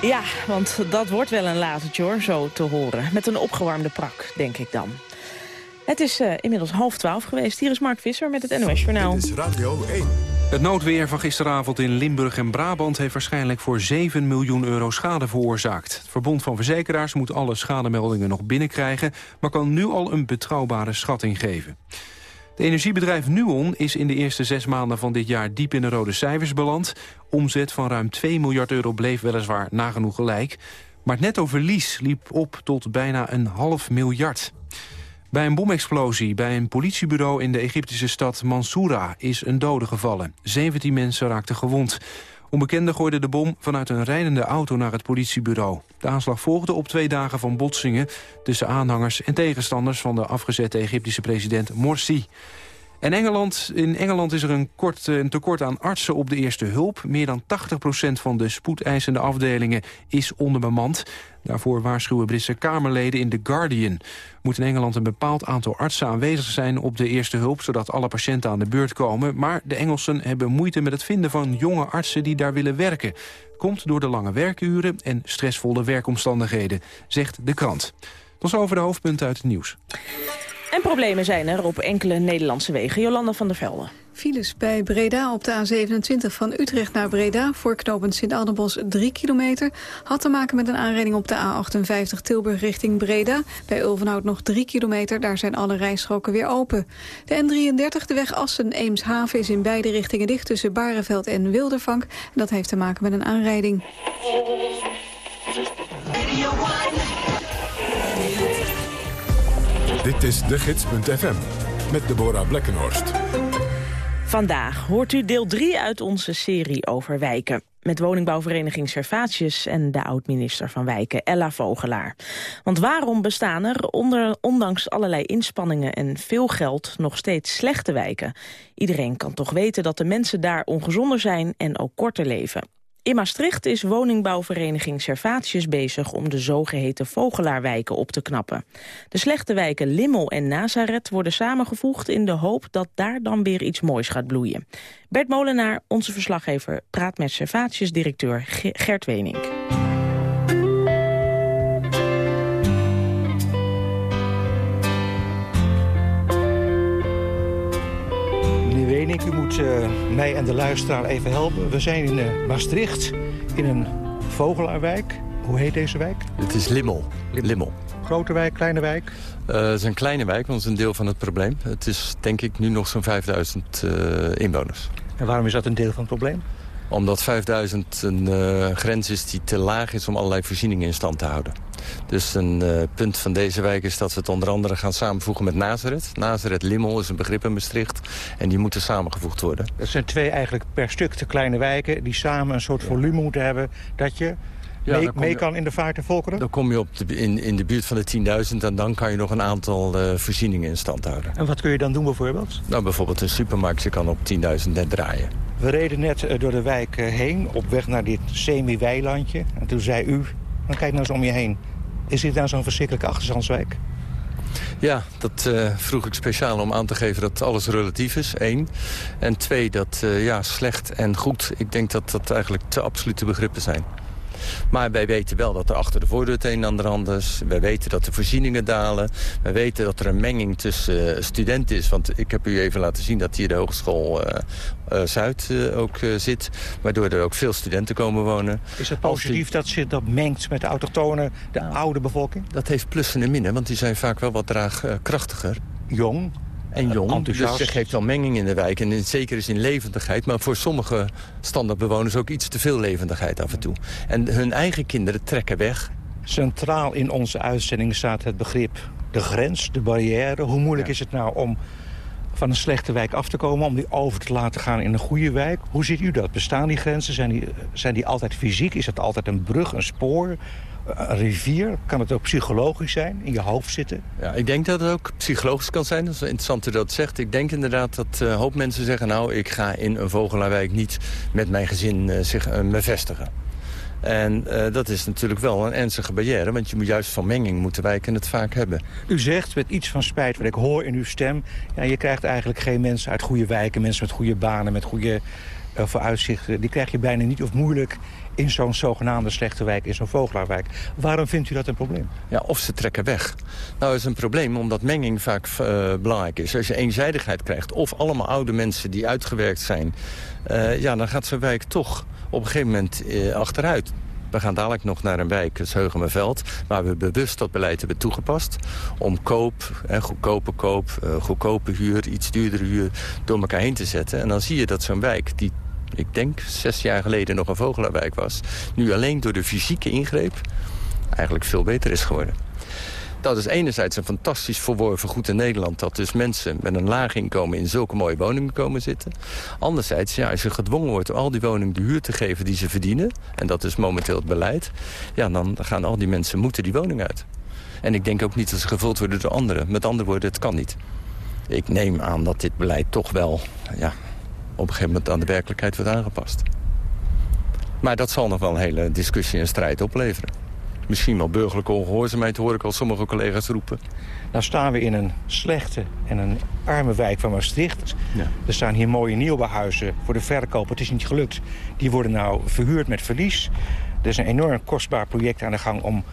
Ja, want dat wordt wel een latertje hoor, zo te horen. Met een opgewarmde prak, denk ik dan. Het is eh, inmiddels half twaalf geweest. Hier is Mark Visser met het NOS Journaal. Dit is Radio 1. Het noodweer van gisteravond in Limburg en Brabant... heeft waarschijnlijk voor 7 miljoen euro schade veroorzaakt. Het Verbond van Verzekeraars moet alle schademeldingen nog binnenkrijgen... maar kan nu al een betrouwbare schatting geven. Het energiebedrijf Nuon is in de eerste zes maanden van dit jaar diep in de rode cijfers beland. Omzet van ruim 2 miljard euro bleef weliswaar nagenoeg gelijk. Maar het nettoverlies liep op tot bijna een half miljard. Bij een bomexplosie bij een politiebureau in de Egyptische stad Mansoura is een dode gevallen. 17 mensen raakten gewond. Onbekenden gooiden de bom vanuit een rijdende auto naar het politiebureau. De aanslag volgde op twee dagen van botsingen tussen aanhangers en tegenstanders van de afgezette Egyptische president Morsi. En Engeland, in Engeland is er een, kort, een tekort aan artsen op de eerste hulp. Meer dan 80% van de spoedeisende afdelingen is onderbemand. Daarvoor waarschuwen Britse Kamerleden in The Guardian. Moet in Engeland een bepaald aantal artsen aanwezig zijn op de eerste hulp... zodat alle patiënten aan de beurt komen. Maar de Engelsen hebben moeite met het vinden van jonge artsen die daar willen werken. Komt door de lange werkuren en stressvolle werkomstandigheden, zegt de krant. Tot over de hoofdpunten uit het nieuws. En problemen zijn er op enkele Nederlandse wegen. Jolanda van der Velde. Files bij Breda op de A27 van Utrecht naar Breda... voor knooppunt Sint-Adelbos 3 kilometer... had te maken met een aanrijding op de A58 Tilburg richting Breda. Bij Ulvenhout nog 3 kilometer, daar zijn alle rijstroken weer open. De N33, de weg Assen-Eemshaven, is in beide richtingen dicht... tussen Bareveld en Wildervank. En dat heeft te maken met een aanrijding. Dit is de gids.fm met Deborah Blekkenhorst. Vandaag hoort u deel 3 uit onze serie over wijken. Met woningbouwvereniging Servatius en de oud-minister van Wijken, Ella Vogelaar. Want waarom bestaan er, onder, ondanks allerlei inspanningen en veel geld, nog steeds slechte wijken? Iedereen kan toch weten dat de mensen daar ongezonder zijn en ook korter leven. In Maastricht is woningbouwvereniging Servatius bezig om de zogeheten Vogelaarwijken op te knappen. De slechte wijken Limmel en Nazareth worden samengevoegd in de hoop dat daar dan weer iets moois gaat bloeien. Bert Molenaar, onze verslaggever, praat met Servatius-directeur Gert Wenink. Wenink, u moet uh, mij en de luisteraar even helpen. We zijn in uh, Maastricht, in een vogelaarwijk. Hoe heet deze wijk? Het is Limmel. Limmel. Grote wijk, kleine wijk? Uh, het is een kleine wijk, want het is een deel van het probleem. Het is denk ik nu nog zo'n 5000 inwoners. En waarom is dat een deel van het probleem? Omdat 5000 een uh, grens is die te laag is om allerlei voorzieningen in stand te houden. Dus een uh, punt van deze wijk is dat we het onder andere gaan samenvoegen met Nazareth. Nazareth-Limmel is een begrip in Maastricht en die moeten samengevoegd worden. Dat zijn twee eigenlijk per stuk te kleine wijken die samen een soort volume moeten hebben... dat je ja, mee, mee je, kan in de vaart en volkeren? Dan kom je op de, in, in de buurt van de 10.000 en dan kan je nog een aantal uh, voorzieningen in stand houden. En wat kun je dan doen bijvoorbeeld? Nou, bijvoorbeeld een supermarktje kan op 10.000 net draaien. We reden net uh, door de wijk uh, heen, op weg naar dit semi-weilandje. En toen zei u, dan kijk nou eens om je heen. Is dit nou zo'n verschrikkelijke achterstandswijk? Ja, dat uh, vroeg ik speciaal om aan te geven dat alles relatief is, één. En twee, dat uh, ja, slecht en goed, ik denk dat dat eigenlijk te absolute begrippen zijn. Maar wij weten wel dat er achter de voordeur het een en ander anders. Wij weten dat de voorzieningen dalen. Wij weten dat er een menging tussen uh, studenten is. Want ik heb u even laten zien dat hier de Hogeschool uh, uh, Zuid ook zit. Waardoor er ook veel studenten komen wonen. Is het positief dat zich dat mengt met de autochtonen, de oude bevolking? Dat heeft plussen en minnen, want die zijn vaak wel wat draagkrachtiger. Jong, En jong, dus er geeft wel menging in de wijk. En in zekere zin levendigheid. Maar voor sommige standaardbewoners ook iets te veel levendigheid af en toe. En hun eigen kinderen trekken weg. Centraal in onze uitzending staat het begrip de grens, de barrière. Hoe moeilijk is het nou om van een slechte wijk af te komen... om die over te laten gaan in een goede wijk? Hoe ziet u dat? Bestaan die grenzen? Zijn die, zijn die altijd fysiek? Is het altijd een brug, een spoor, een rivier? Kan het ook psychologisch zijn, in je hoofd zitten? Ja, ik denk dat het ook psychologisch kan zijn. Dat is interessant dat u dat zegt. Ik denk inderdaad dat een hoop mensen zeggen... nou, ik ga in een vogelaarwijk niet met mijn gezin eh, zich, eh, me vestigen. En eh, dat is natuurlijk wel een ernstige barrière. Want je moet juist van menging moeten wijken het vaak hebben. U zegt met iets van spijt, wat ik hoor in uw stem... Ja, je krijgt eigenlijk geen mensen uit goede wijken... mensen met goede banen, met goede eh, vooruitzichten. Die krijg je bijna niet of moeilijk in zo'n zogenaamde slechte wijk... in zo'n vogelaarwijk. Waarom vindt u dat een probleem? Ja, of ze trekken weg. Nou, dat is een probleem omdat menging vaak eh, belangrijk is. Als je eenzijdigheid krijgt of allemaal oude mensen die uitgewerkt zijn... eh, ja, dan gaat zo'n wijk toch op een gegeven moment eh, achteruit. We gaan dadelijk nog naar een wijk, het Heugemerveld... waar we bewust dat beleid hebben toegepast... om koop, hè, goedkope koop, eh, goedkope huur, iets duurdere huur... door elkaar heen te zetten. En dan zie je dat zo'n wijk, die ik denk zes jaar geleden nog een vogelaarwijk was... nu alleen door de fysieke ingreep eigenlijk veel beter is geworden. Dat is enerzijds een fantastisch verworven goed in Nederland... dat dus mensen met een laag inkomen in zulke mooie woningen komen zitten. Anderzijds, ja, als je gedwongen wordt om al die woningen de huur te geven die ze verdienen... en dat is momenteel het beleid... ja, dan gaan al die mensen moeten die woning uit. En ik denk ook niet dat ze gevuld worden door anderen. Met andere woorden, het kan niet. Ik neem aan dat dit beleid toch wel ja, op een gegeven moment aan de werkelijkheid wordt aangepast. Maar dat zal nog wel een hele discussie en strijd opleveren. Misschien wel burgerlijke ongehoorzaamheid, hoor ik al sommige collega's roepen. Nou staan we in een slechte en een arme wijk van Maastricht. Er staan hier mooie nieuwbouwhuizen voor de verkoop. Het is niet gelukt. Die worden nou verhuurd met verlies. Er is een enorm kostbaar project aan de gang om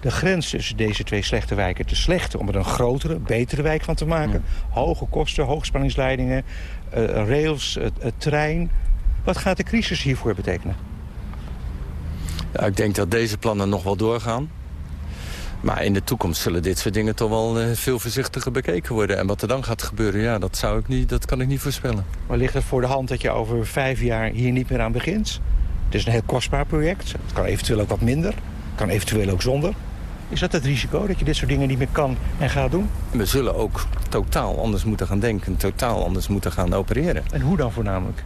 de grens tussen deze twee slechte wijken te slechten. Om er een grotere, betere wijk van te maken. Hoge kosten, hoogspanningsleidingen, uh, rails, uh, uh, trein. Wat gaat de crisis hiervoor betekenen? Ja, ik denk dat deze plannen nog wel doorgaan. Maar in de toekomst zullen dit soort dingen toch wel uh, veel voorzichtiger bekeken worden. En wat er dan gaat gebeuren, ja, dat, zou ik niet, dat kan ik niet voorspellen. Maar ligt het voor de hand dat je over vijf jaar hier niet meer aan begint? Het is een heel kostbaar project. Het kan eventueel ook wat minder. Het kan eventueel ook zonder. Is dat het risico, dat je dit soort dingen niet meer kan en gaat doen? We zullen ook totaal anders moeten gaan denken. Totaal anders moeten gaan opereren. En hoe dan voornamelijk?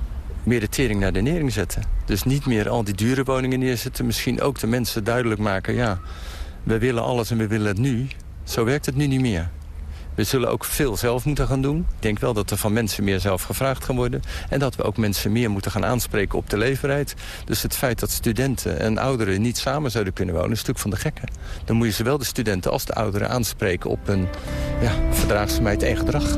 Meer de tering naar de nering zetten. Dus niet meer al die dure woningen neerzetten. Misschien ook de mensen duidelijk maken... ja, we willen alles en we willen het nu. Zo werkt het nu niet meer. We zullen ook veel zelf moeten gaan doen. Ik denk wel dat er van mensen meer zelf gevraagd gaan worden. En dat we ook mensen meer moeten gaan aanspreken op de leefbaarheid. Dus het feit dat studenten en ouderen niet samen zouden kunnen wonen... is een stuk van de gekken. Dan moet je zowel de studenten als de ouderen aanspreken... op een ja, verdraagzaamheid en gedrag.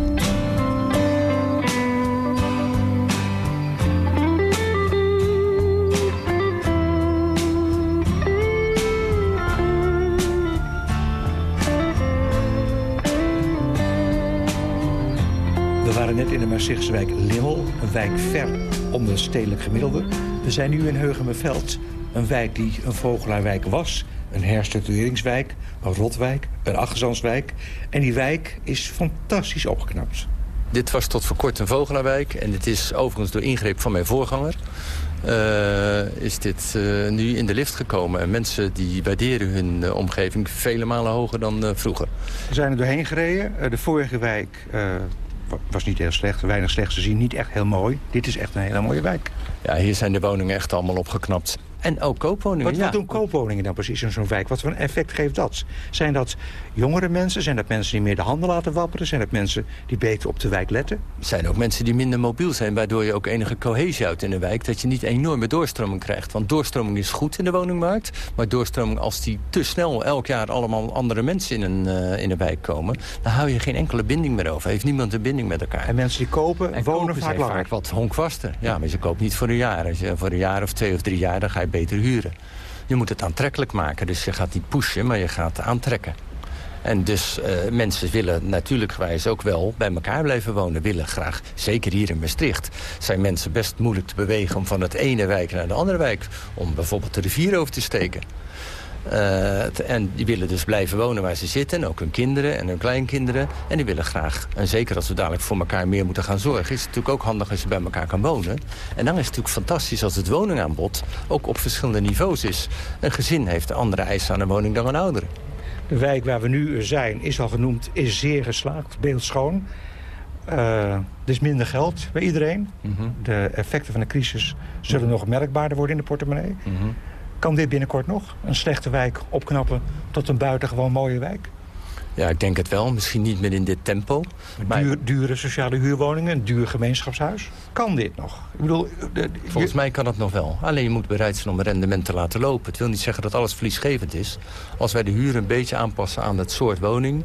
Waren net in de Maastrichtse wijk Limmel, een wijk ver onder het stedelijk gemiddelde. We zijn nu in Heugemerveld, een wijk die een vogelaarwijk was. Een herstructureringswijk, een rotwijk, een achterzanswijk. En die wijk is fantastisch opgeknapt. Dit was tot voor kort een vogelaarwijk. En dit is overigens door ingreep van mijn voorganger. Uh, is dit uh, nu in de lift gekomen. En mensen die waarderen hun uh, omgeving vele malen hoger dan vroeger. We zijn er doorheen gereden. de vorige wijk was niet heel slecht, weinig slechts te zien, niet echt heel mooi. Dit is echt een hele mooie wijk. Ja, hier zijn de woningen echt allemaal opgeknapt. En ook koopwoningen, Wat, ja. wat doen koopwoningen dan precies in zo'n wijk? Wat voor een effect geeft dat? Zijn dat jongere mensen? Zijn dat mensen die meer de handen laten wapperen? Zijn dat mensen die beter op de wijk letten? Zijn ook mensen die minder mobiel zijn... waardoor je ook enige cohesie houdt in de wijk... dat je niet enorme doorstroming krijgt. Want doorstroming is goed in de woningmarkt. Maar doorstroming, als die te snel elk jaar allemaal andere mensen in een, uh, in een wijk komen... dan hou je geen enkele binding meer over. Heeft niemand een binding met elkaar. En mensen die kopen, en wonen kopen vaak vaak wat honkvaster. Ja, maar ze koopt niet voor een jaar. Als je voor een jaar of twee of drie jaar, dan ga je beter huren. Je moet het aantrekkelijk maken. Dus je gaat niet pushen, maar je gaat aantrekken. En dus uh, mensen willen natuurlijk gewijs ook wel bij elkaar blijven wonen. Willen graag, zeker hier in Maastricht, zijn mensen best moeilijk te bewegen... om van het ene wijk naar de andere wijk... om bijvoorbeeld de rivier over te steken. Uh, en die willen dus blijven wonen waar ze zitten. En ook hun kinderen en hun kleinkinderen. En die willen graag, en zeker als we dadelijk voor elkaar meer moeten gaan zorgen... is het natuurlijk ook handig als je bij elkaar kan wonen. En dan is het natuurlijk fantastisch als het woningaanbod ook op verschillende niveaus is. Een gezin heeft andere eisen aan een woning dan een oudere. De wijk waar we nu zijn, is al genoemd, is zeer geslaagd, beeldschoon. Uh, er is minder geld bij iedereen. Mhm. De effecten van de crisis zullen nog merkbaarder worden in de portemonnee. Mhm. Kan dit binnenkort nog een slechte wijk opknappen tot een buitengewoon mooie wijk? Ja, ik denk het wel. Misschien niet meer in dit tempo. Maar... Duur, dure sociale huurwoningen, een duur gemeenschapshuis. Kan dit nog? Ik bedoel, de, Volgens mij kan het nog wel. Alleen je moet bereid zijn om een rendement te laten lopen. Het wil niet zeggen dat alles verliesgevend is. Als wij de huur een beetje aanpassen aan het soort woning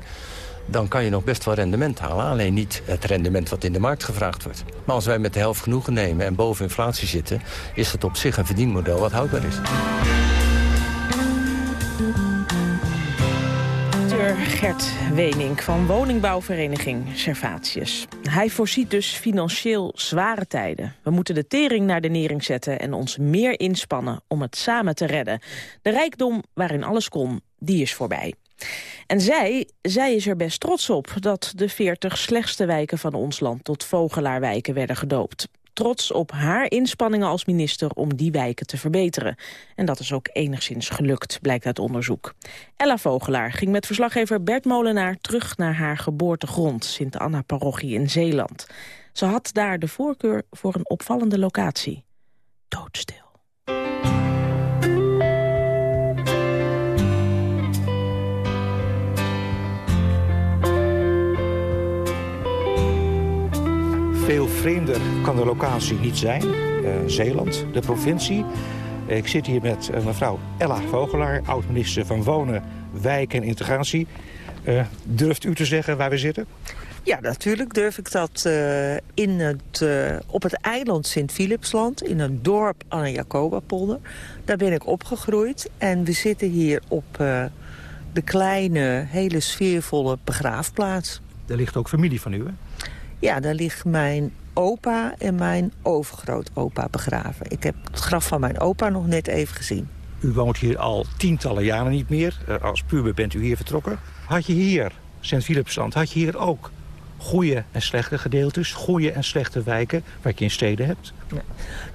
dan kan je nog best wel rendement halen. Alleen niet het rendement wat in de markt gevraagd wordt. Maar als wij met de helft genoegen nemen en boven inflatie zitten... is het op zich een verdienmodel wat houdbaar is. Gert Wenink van woningbouwvereniging Servatius. Hij voorziet dus financieel zware tijden. We moeten de tering naar de nering zetten en ons meer inspannen om het samen te redden. De rijkdom waarin alles kon, die is voorbij. En zij, zij is er best trots op dat de 40 slechtste wijken van ons land tot vogelaarwijken werden gedoopt. Trots op haar inspanningen als minister om die wijken te verbeteren. En dat is ook enigszins gelukt, blijkt uit onderzoek. Ella Vogelaar ging met verslaggever Bert Molenaar terug naar haar geboortegrond, Sint-Anna-parochie in Zeeland. Ze had daar de voorkeur voor een opvallende locatie. Doodstil. Veel vreemder kan de locatie niet zijn. Uh, Zeeland, de provincie. Ik zit hier met uh, mevrouw Ella Vogelaar, oud-minister van Wonen, Wijk en Integratie. Uh, durft u te zeggen waar we zitten? Ja, natuurlijk durf ik dat in het, op het eiland Sint-Philipsland... in een dorp aan de Jacobapolder. Daar ben ik opgegroeid. En we zitten hier op de kleine, hele sfeervolle begraafplaats. Daar ligt ook familie van u, hè? Ja, daar ligt mijn opa en mijn overgrootopa begraven. Ik heb het graf van mijn opa nog net even gezien. U woont hier al tientallen jaren niet meer. Eh, als puber bent u hier vertrokken. Had je hier, Sint-Philipsland, had je hier ook goede en slechte gedeeltes, goede en slechte wijken, wat je in steden hebt?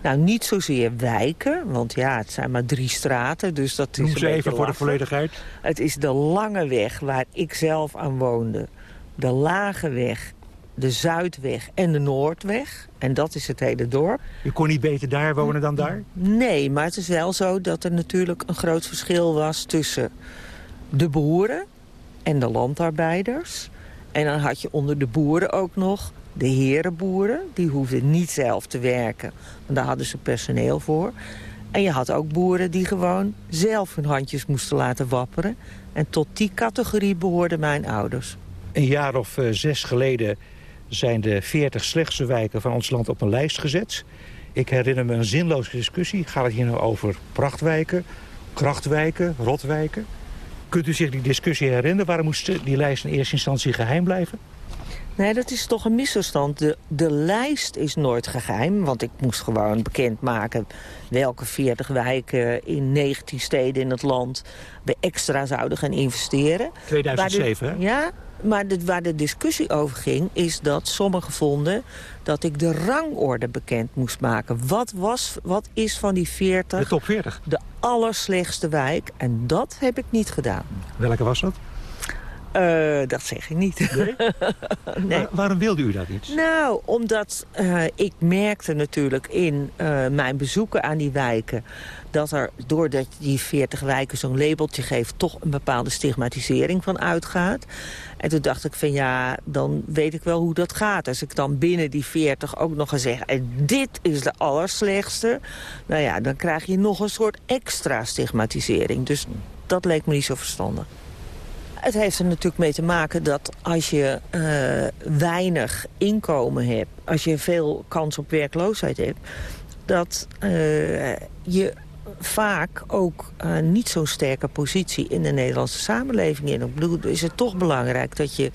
Nou, niet zozeer wijken, want ja, het zijn maar drie straten, dus dat Noem is ze even voor de volledigheid. Het is de lange weg waar ik zelf aan woonde, de lage weg de Zuidweg en de Noordweg. En dat is het hele dorp. Je kon niet beter daar wonen dan daar? Nee, maar het is wel zo dat er natuurlijk een groot verschil was tussen de boeren en de landarbeiders. En dan had je onder de boeren ook nog de herenboeren. Die hoefden niet zelf te werken, want daar hadden ze personeel voor. En je had ook boeren die gewoon zelf hun handjes moesten laten wapperen. En tot die categorie behoorden mijn ouders. Een jaar of uh, zes geleden zijn de 40 slechtste wijken van ons land op een lijst gezet. Ik herinner me een zinloze discussie. Gaat het hier nou over prachtwijken, krachtwijken, rotwijken? Kunt u zich die discussie herinneren? Waarom moest die lijst in eerste instantie geheim blijven? Nee, dat is toch een misverstand. De, de lijst is nooit geheim, want ik moest gewoon bekendmaken... welke 40 wijken in 19 steden in het land we extra zouden gaan investeren. 2007, hè? Ja, maar de, waar de discussie over ging, is dat sommigen vonden dat ik de rangorde bekend moest maken. Wat, was, wat is van die 40... De top 40? De allerslechtste wijk. En dat heb ik niet gedaan. Welke was dat? Uh, dat zeg ik niet. Nee? nee. waarom wilde u dat niet? Nou, omdat uh, ik merkte natuurlijk in uh, mijn bezoeken aan die wijken... dat er, doordat die 40 wijken zo'n labeltje geeft... toch een bepaalde stigmatisering van uitgaat. En toen dacht ik van ja, dan weet ik wel hoe dat gaat. Als ik dan binnen die 40 ook nog ga zeggen... en dit is de allerslechtste... nou ja, dan krijg je nog een soort extra stigmatisering. Dus dat leek me niet zo verstandig. Het heeft er natuurlijk mee te maken dat als je uh, weinig inkomen hebt... als je veel kans op werkloosheid hebt... dat uh, je vaak ook uh, niet zo'n sterke positie in de Nederlandse samenleving in. Ik bedoel, is het toch belangrijk dat je,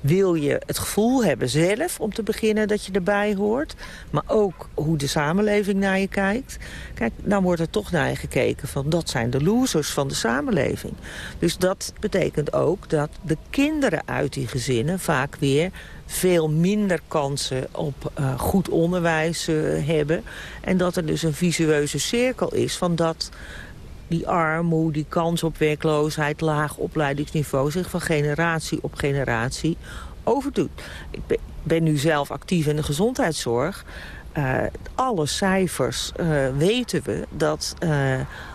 wil je het gevoel hebben zelf om te beginnen dat je erbij hoort. Maar ook hoe de samenleving naar je kijkt. Kijk, dan wordt er toch naar je gekeken van dat zijn de losers van de samenleving. Dus dat betekent ook dat de kinderen uit die gezinnen vaak weer veel minder kansen op uh, goed onderwijs uh, hebben. En dat er dus een visueuze cirkel is van dat die armoede, die kans op werkloosheid, laag opleidingsniveau... zich van generatie op generatie overdoet. Ik ben, nu zelf actief in de gezondheidszorg. Uh, alle cijfers weten we dat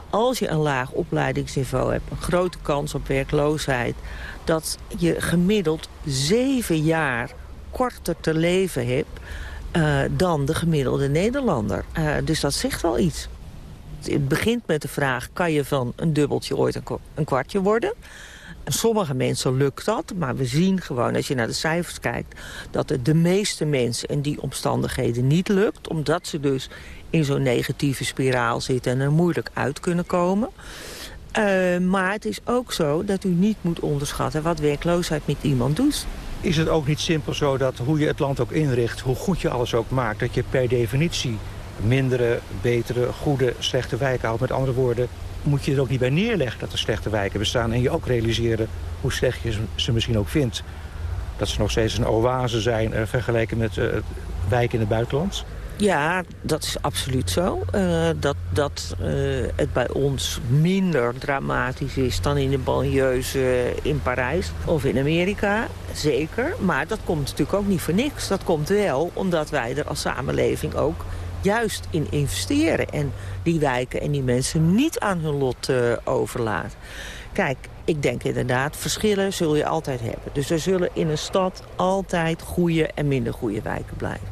als je een laag opleidingsniveau hebt... een grote kans op werkloosheid... dat je gemiddeld zeven jaar korter te leven heb uh, dan de gemiddelde Nederlander. Dus dat zegt wel iets. Het begint met de vraag, kan je van een dubbeltje ooit een, kwartje worden? En sommige mensen lukt dat, maar we zien gewoon, als je naar de cijfers kijkt... dat het de meeste mensen in die omstandigheden niet lukt... omdat ze dus in zo'n negatieve spiraal zitten en er moeilijk uit kunnen komen... Uh, maar het is ook zo dat u niet moet onderschatten wat werkloosheid met iemand doet is het ook niet simpel zo dat hoe je het land ook inricht... hoe goed je alles ook maakt, dat je per definitie mindere, betere, goede, slechte wijken houdt. Met andere woorden, moet je er ook niet bij neerleggen dat er slechte wijken bestaan... en je ook realiseren hoe slecht je ze misschien ook vindt. Dat ze nog steeds een oase zijn uh, vergeleken met uh, wijken in het buitenland. Ja, dat is absoluut zo. Uh, dat dat het bij ons minder dramatisch is dan in de banlieues in Parijs of in Amerika. Zeker, maar dat komt natuurlijk ook niet voor niks. Dat komt wel omdat wij er als samenleving ook juist in investeren. En die wijken en die mensen niet aan hun lot overlaten. Kijk, ik denk inderdaad, verschillen zul je altijd hebben. Dus er zullen in een stad altijd goede en minder goede wijken blijven.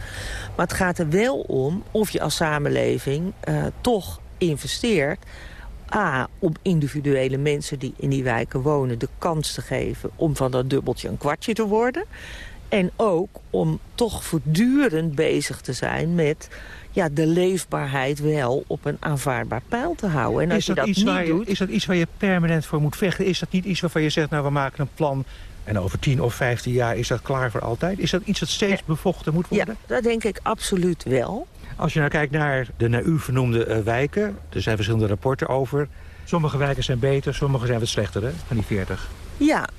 Maar het gaat er wel om of je als samenleving uh, toch investeert... A, om individuele mensen die in die wijken wonen de kans te geven... om van dat dubbeltje een kwartje te worden. En ook om toch voortdurend bezig te zijn met ja, de leefbaarheid wel op een aanvaardbaar pijl te houden. En als is, dat je dat iets niet je, doet... is dat iets waar je permanent voor moet vechten? Is dat niet iets waarvan je zegt, nou we maken een plan... en over 10 of 15 jaar is dat klaar voor altijd? Is dat iets dat steeds ja. bevochten moet worden? Ja, dat denk ik absoluut wel. Als je nou kijkt naar de naar u vernoemde uh, wijken... er zijn verschillende rapporten over... sommige wijken zijn beter, sommige zijn wat slechter hè, van die 40. Ja,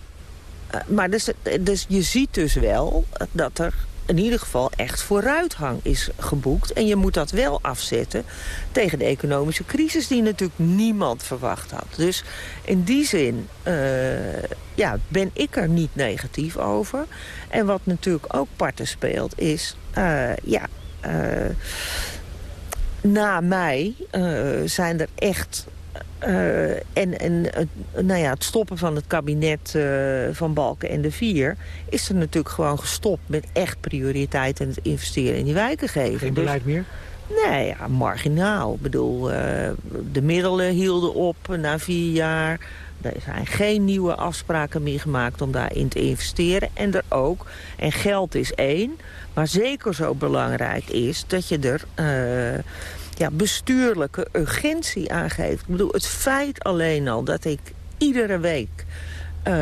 uh, maar dus, dus je ziet dus wel dat er in ieder geval echt vooruitgang is geboekt. En je moet dat wel afzetten tegen de economische crisis... die natuurlijk niemand verwacht had. Dus in die zin uh, ja, ben ik er niet negatief over. En wat natuurlijk ook parten speelt is... Uh, ja, uh, na mei zijn er echt uh, en en uh, nou ja, het stoppen van het kabinet uh, van Balken en de Vier... is er natuurlijk gewoon gestopt met echt prioriteit... en het investeren in die wijken geven. Geen beleid dus, meer? Nee, ja, marginaal. Ik bedoel, de middelen hielden op na vier jaar. Er zijn geen nieuwe afspraken meer gemaakt om daarin te investeren. En er ook, en geld is één... maar zeker zo belangrijk is dat je er ja, bestuurlijke urgentie aangeeft. Ik bedoel, het feit alleen al dat ik iedere week uh,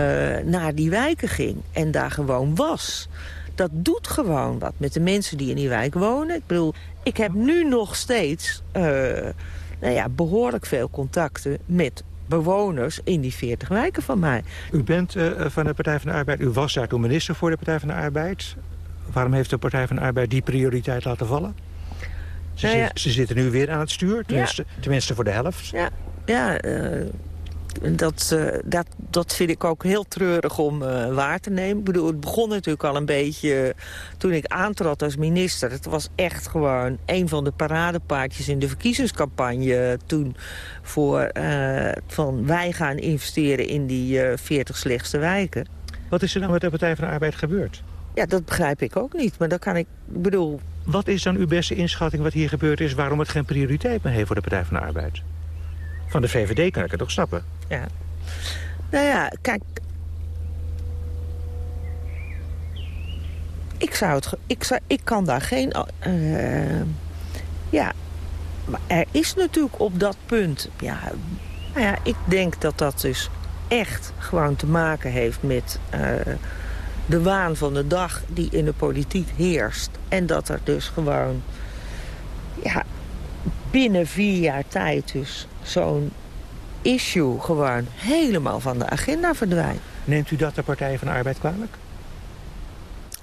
naar die wijken ging en daar gewoon was... dat doet gewoon wat met de mensen die in die wijk wonen. Ik bedoel, ik heb nu nog steeds uh, nou ja, behoorlijk veel contacten met bewoners in die 40 wijken van mij. U bent uh, van de Partij van de Arbeid, u was daar toen minister voor de Partij van de Arbeid. Waarom heeft de Partij van de Arbeid die prioriteit laten vallen? Ze, nou ja. ze, zitten nu weer aan het stuur, tenminste, voor de helft. Ja, ja uh, dat, uh, dat, dat vind ik ook heel treurig om uh, waar te nemen. Ik bedoel, het begon natuurlijk al een beetje toen ik aantrad als minister. Het was echt gewoon een van de paradepaardjes in de verkiezingscampagne toen voor van wij gaan investeren in die 40 slechtste wijken. Wat is er nou met de Partij van de Arbeid gebeurd? Ja, dat begrijp ik ook niet. Maar dan kan ik, ik bedoel, wat is dan uw beste inschatting wat hier gebeurd is... waarom het geen prioriteit meer heeft voor de Partij van de Arbeid? Van de VVD kan ik het toch snappen? Ja. Nou ja, kijk... Ik zou het... Ik, zou, ik kan daar geen... Uh, ja... Maar er is natuurlijk op dat punt... Ja, nou ja, ik denk dat dat dus echt gewoon te maken heeft met... Uh, de waan van de dag die in de politiek heerst. En dat er dus gewoon... Ja, binnen vier jaar tijd dus zo'n issue gewoon helemaal van de agenda verdwijnt. Neemt u dat de Partij van de Arbeid kwalijk?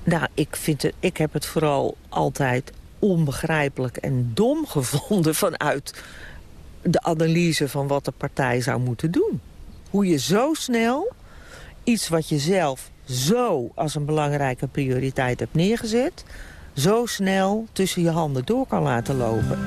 Nou, ik, vind het, ik heb het vooral altijd onbegrijpelijk en dom gevonden... vanuit de analyse van wat de partij zou moeten doen. Hoe je zo snel iets wat je zelf zo als een belangrijke prioriteit hebt neergezet... zo snel tussen je handen door kan laten lopen.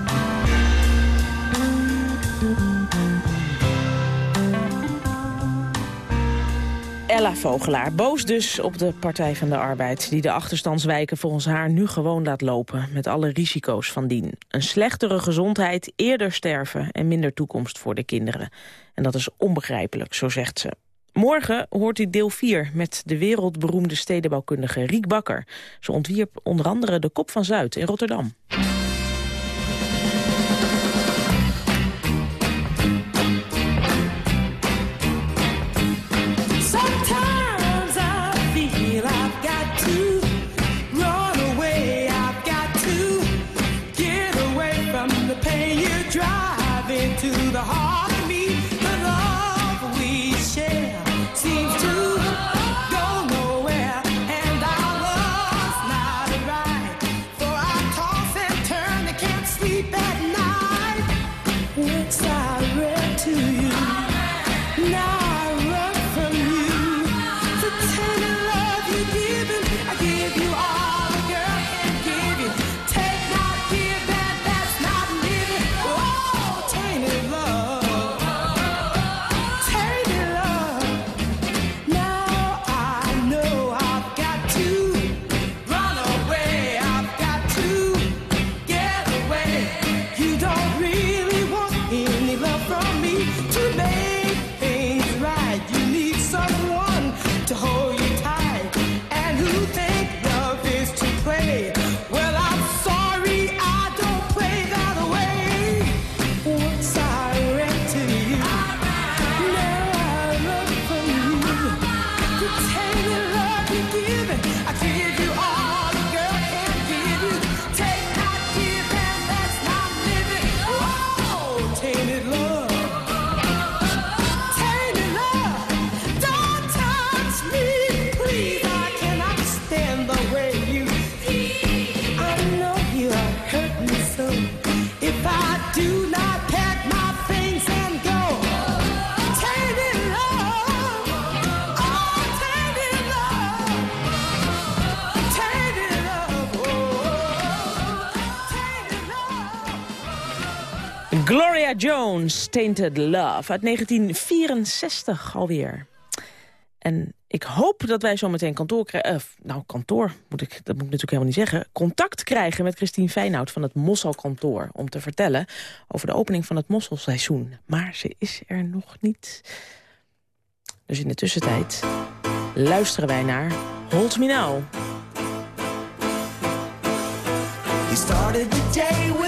Ella Vogelaar, boos dus op de Partij van de Arbeid... die de achterstandswijken volgens haar nu gewoon laat lopen... met alle risico's van dien. Een slechtere gezondheid, eerder sterven en minder toekomst voor de kinderen. En dat is onbegrijpelijk, zo zegt ze. Morgen hoort u deel 4 met de wereldberoemde stedenbouwkundige Riek Bakker. Ze ontwierp onder andere de Kop van Zuid in Rotterdam. Jones, Tainted Love, uit 1964 alweer. En ik hoop dat wij zo meteen kantoor krijgen... Uh, nou, kantoor, moet ik, dat moet ik natuurlijk helemaal niet zeggen... contact krijgen met Christine Feyenoord van het Mosselkantoor... om te vertellen over de opening van het mosselseizoen. Maar ze is er nog niet. Dus in de tussentijd luisteren wij naar Hold Me Now. He started the day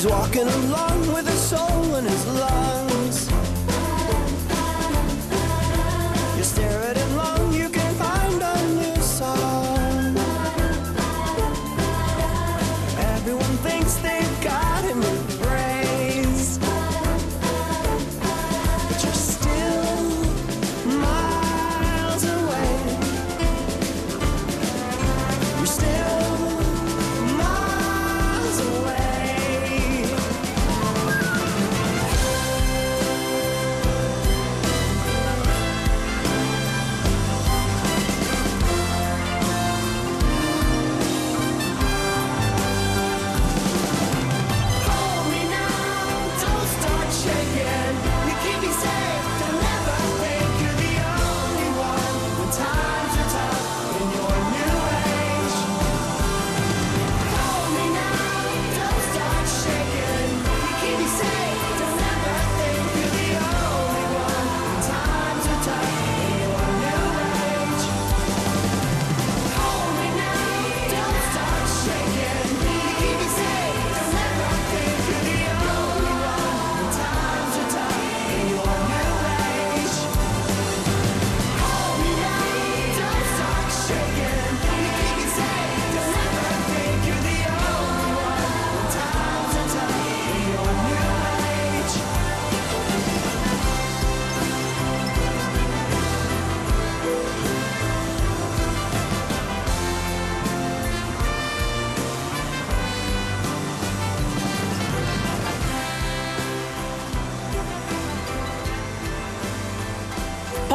He's walking along with a soul in his lungs.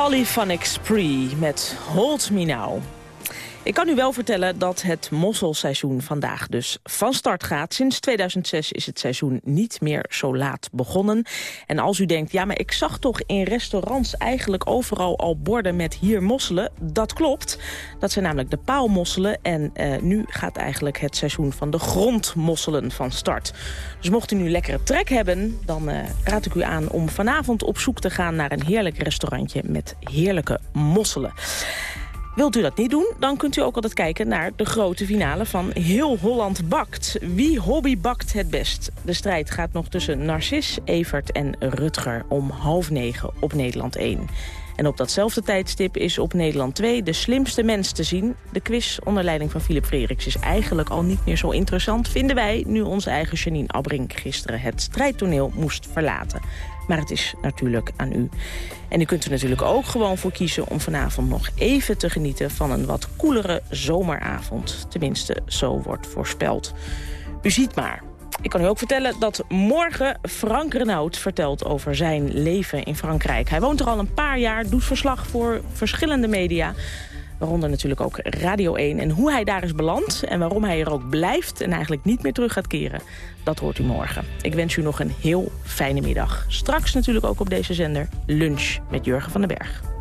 Polyphonic Spree met Hold Me Now. Ik kan u wel vertellen dat het mosselseizoen vandaag dus van start gaat. Sinds 2006 is het seizoen niet meer zo laat begonnen. En als u denkt, ja, maar ik zag toch in restaurants eigenlijk overal al borden met hier mosselen. Dat klopt. Dat zijn namelijk de paalmosselen. En uh, nu gaat eigenlijk het seizoen van de grondmosselen van start. Dus mocht u nu lekkere trek hebben, dan uh, raad ik u aan om vanavond op zoek te gaan naar een heerlijk restaurantje met heerlijke mosselen. Wilt u dat niet doen, dan kunt u ook altijd kijken naar de grote finale van Heel Holland Bakt. Wie hobby bakt het best? De strijd gaat nog tussen Narcis, Evert en Rutger om half negen op Nederland 1. En op datzelfde tijdstip is op Nederland 2 de slimste mens te zien. De quiz onder leiding van Philip Frederiks is eigenlijk al niet meer zo interessant... vinden wij nu onze eigen Janine Abrink gisteren het strijdtoneel moest verlaten. Maar het is natuurlijk aan u. En u kunt er natuurlijk ook gewoon voor kiezen om vanavond nog even te genieten van een wat koelere zomeravond. Tenminste, zo wordt voorspeld. U ziet maar. Ik kan u ook vertellen dat morgen Frank Renaud vertelt over zijn leven in Frankrijk. Hij woont er al een paar jaar, doet verslag voor verschillende media. Waaronder natuurlijk ook Radio 1. En hoe hij daar is beland en waarom hij er ook blijft... en eigenlijk niet meer terug gaat keren, dat hoort u morgen. Ik wens u nog een heel fijne middag. Straks natuurlijk ook op deze zender lunch met Jurgen van den Berg.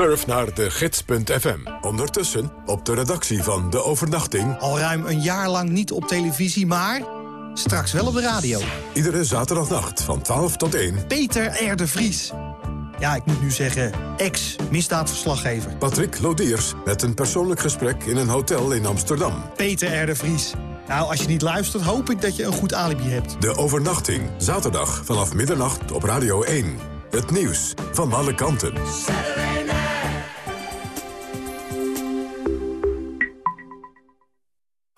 Surf naar de gids.fm. Ondertussen op de redactie van De Overnachting. Al ruim een jaar lang niet op televisie, maar straks wel op de radio. Iedere zaterdagnacht van 12 tot 1. Peter R. de Vries. Ja, ik moet nu zeggen, ex-misdaadverslaggever. Patrick Lodiers met een persoonlijk gesprek in een hotel in Amsterdam. Peter R. de Vries. Nou, als je niet luistert, hoop ik dat je een goed alibi hebt. De Overnachting, zaterdag vanaf middernacht op Radio 1. Het nieuws van alle kanten.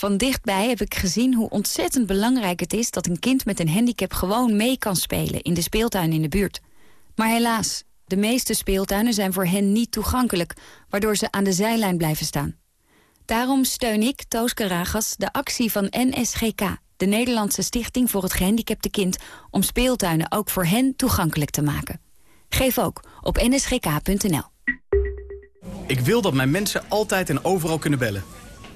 Van dichtbij heb ik gezien hoe ontzettend belangrijk het is... dat een kind met een handicap gewoon mee kan spelen in de speeltuin in de buurt. Maar helaas, de meeste speeltuinen zijn voor hen niet toegankelijk... waardoor ze aan de zijlijn blijven staan. Daarom steun ik, Toos Karagas, de actie van NSGK... de Nederlandse Stichting voor het Gehandicapte Kind... om speeltuinen ook voor hen toegankelijk te maken. Geef ook op nsgk.nl. Ik wil dat mijn mensen altijd en overal kunnen bellen.